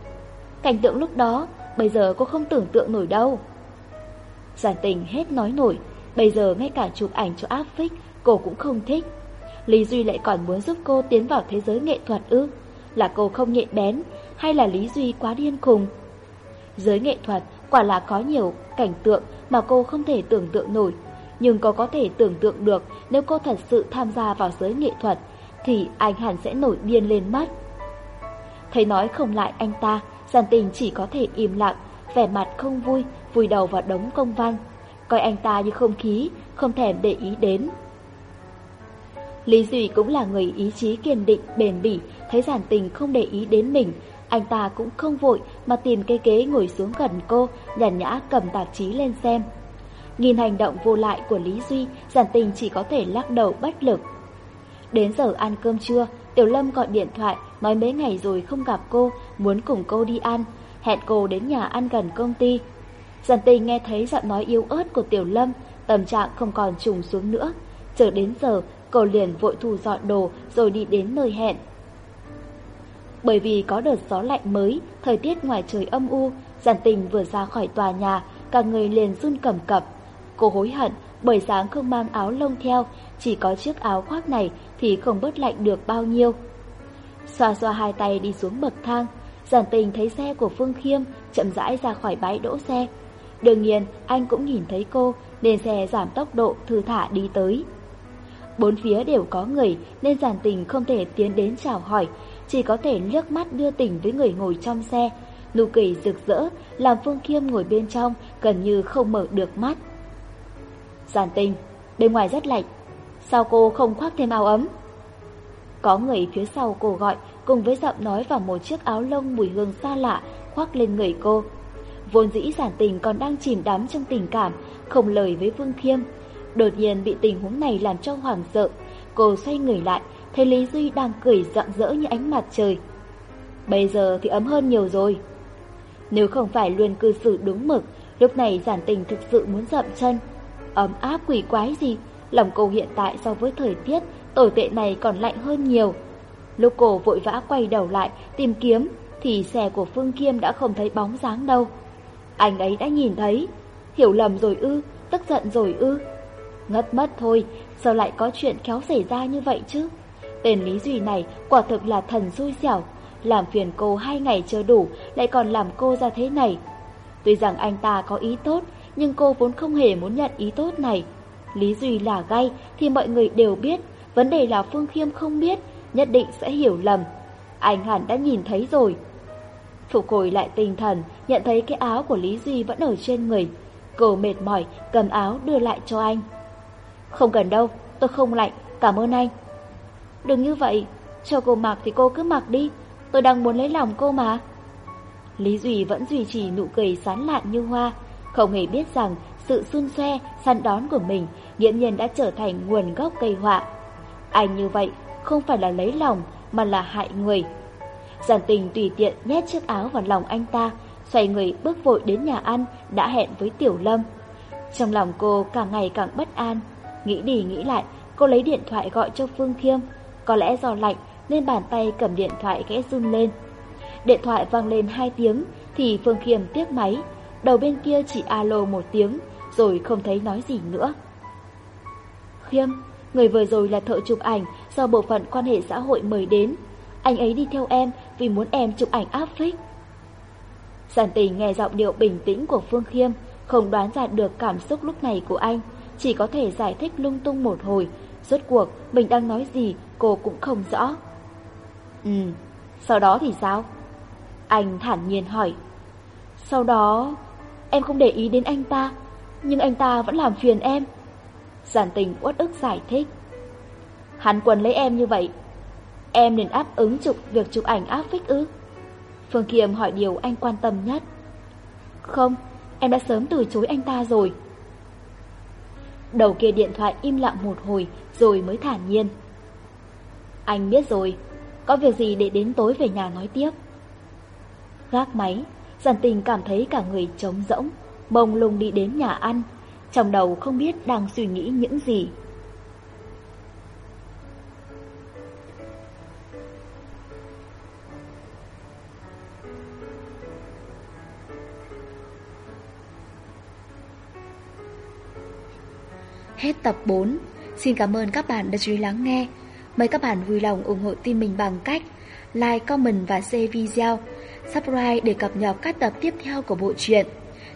Speaker 1: Cảnh tượng lúc đó, bây giờ cô không tưởng tượng nổi đâu. Giản tình hết nói nổi, bây giờ ngay cả chụp ảnh cho áp phích cô cũng không thích. Lý Duy lại còn muốn giúp cô tiến vào thế giới nghệ thuật ư? Là cô không nhẹ bén, hay là Lý Duy quá điên khùng? Giới nghệ thuật quả là có nhiều cảnh tượng mà cô không thể tưởng tượng nổi, nhưng cô có thể tưởng tượng được nếu cô thật sự tham gia vào giới nghệ thuật thì anh hẳn sẽ nổi điên lên mất. Thấy nói không lại anh ta, giản tình chỉ có thể im lặng, vẻ mặt không vui, vùi đầu vào đống công văn, coi anh ta như không khí, không thèm để ý đến. Lý Duy cũng là người ý chí kiên định, bền bỉ, thấy giản tình không để ý đến mình, anh ta cũng không vội mà tìm cái ghế ngồi xuống gần cô, nhàn nhã cầm tạp chí lên xem. Nhìn hành động vô lại của Lý Duy, giản tình chỉ có thể lắc đầu bất lực. Đến giờ ăn cơm trưa, Tiểu Lâm gọi điện thoại, nói mấy ngày rồi không gặp cô, muốn cùng cô đi ăn, hẹn cô đến nhà ăn gần công ty. Giản tình nghe thấy giọng nói yếu ớt của Tiểu Lâm, tâm trạng không còn trùng xuống nữa. Chờ đến giờ, cô liền vội thu dọn đồ rồi đi đến nơi hẹn. Bởi vì có đợt gió lạnh mới, thời tiết ngoài trời âm u, giản tình vừa ra khỏi tòa nhà, cả người liền run cầm cập. Cô hối hận bởi sáng không mang áo lông theo, chỉ có chiếc áo khoác này thì không bớt lạnh được bao nhiêu. Xoa xoa hai tay đi xuống bậc thang, giản tình thấy xe của Phương Khiêm chậm rãi ra khỏi bãi đỗ xe. Đương nhiên, anh cũng nhìn thấy cô nên xe giảm tốc độ thư thả đi tới. Bốn phía đều có người nên giản tình không thể tiến đến chào hỏi, chỉ có thể liếc mắt đưa tình với người ngồi trong xe. Nụ cười rực rỡ làm Phương Khiêm ngồi bên trong gần như không mở được mắt. Giản tình, bên ngoài rất lạnh, Sao cô không khoác thêm áo ấm? Có người phía sau cô gọi cùng với giọng nói vào một chiếc áo lông mùi hương xa lạ khoác lên người cô. Vốn dĩ giản tình còn đang chìm đắm trong tình cảm, không lời với phương Khiêm. Đột nhiên bị tình huống này làm cho hoảng sợ, cô xoay người lại, thấy Lý Duy đang cười rạng rỡ như ánh mặt trời. Bây giờ thì ấm hơn nhiều rồi. Nếu không phải luôn cư xử đúng mực, lúc này giản tình thực sự muốn dậm chân. Ấm áp quỷ quái gì, Lòng cô hiện tại so với thời tiết tồi tệ này còn lạnh hơn nhiều. Lúc cô vội vã quay đầu lại tìm kiếm thì xe của Phương Kiêm đã không thấy bóng dáng đâu. Anh ấy đã nhìn thấy. Hiểu lầm rồi ư, tức giận rồi ư. Ngất mất thôi, sao lại có chuyện khéo xảy ra như vậy chứ? Tên Lý Duy này quả thực là thần xui xẻo, làm phiền cô hai ngày chưa đủ lại còn làm cô ra thế này. Tuy rằng anh ta có ý tốt, nhưng cô vốn không hề muốn nhận ý tốt này. Lý Duy là gay thì mọi người đều biết, vấn đề là Phương Khiêm không biết, nhất định sẽ hiểu lầm. Anh hẳn đã nhìn thấy rồi. Phục hồi lại tinh thần, nhận thấy cái áo của Lý Duy vẫn ở trên người. Cô mệt mỏi, cầm áo đưa lại cho anh. Không cần đâu, tôi không lạnh, cảm ơn anh. Đừng như vậy, cho cô mặc thì cô cứ mặc đi, tôi đang muốn lấy lòng cô mà. Lý Duy vẫn duy trì nụ cười sán lạn như hoa, không hề biết rằng sự xuân xoe, săn đón của mình, nghiễm nhiên đã trở thành nguồn gốc gây họa. Ai như vậy không phải là lấy lòng mà là hại người. Giản tình tùy tiện nhét chiếc áo vào lòng anh ta, xoay người bước vội đến nhà ăn đã hẹn với Tiểu Lâm. Trong lòng cô càng ngày càng bất an, nghĩ đi nghĩ lại, cô lấy điện thoại gọi cho Phương Khiêm, có lẽ do lạnh nên bàn tay cầm điện thoại khẽ run lên. Điện thoại vang lên hai tiếng thì Phương Khiêm tiếp máy, đầu bên kia chỉ alo một tiếng, rồi không thấy nói gì nữa. Khiêm, người vừa rồi là thợ chụp ảnh do bộ phận quan hệ xã hội mời đến. Anh ấy đi theo em vì muốn em chụp ảnh áp phích. Giản tình nghe giọng điệu bình tĩnh của Phương Khiêm, không đoán ra được cảm xúc lúc này của anh, chỉ có thể giải thích lung tung một hồi. Rốt cuộc, mình đang nói gì cô cũng không rõ. Ừ, sau đó thì sao? Anh thản nhiên hỏi. Sau đó, em không để ý đến anh ta, nhưng anh ta vẫn làm phiền em. Giản tình uất ức giải thích. Hắn quần lấy em như vậy, em nên áp ứng chụp việc chụp ảnh áp phích ư? Phương Kiềm hỏi điều anh quan tâm nhất. Không, em đã sớm từ chối anh ta rồi. Đầu kia điện thoại im lặng một hồi rồi mới thản nhiên. Anh biết rồi, có việc gì để đến tối về nhà nói tiếp. Gác máy, giản tình cảm thấy cả người trống rỗng bồng lùng đi đến nhà ăn, trong đầu không biết đang suy nghĩ những gì. Hết tập 4. Xin cảm ơn các bạn đã chú ý lắng nghe. Mời các bạn vui lòng ủng hộ team mình bằng cách like, comment và share video, subscribe để cập nhật các tập tiếp theo của bộ truyện.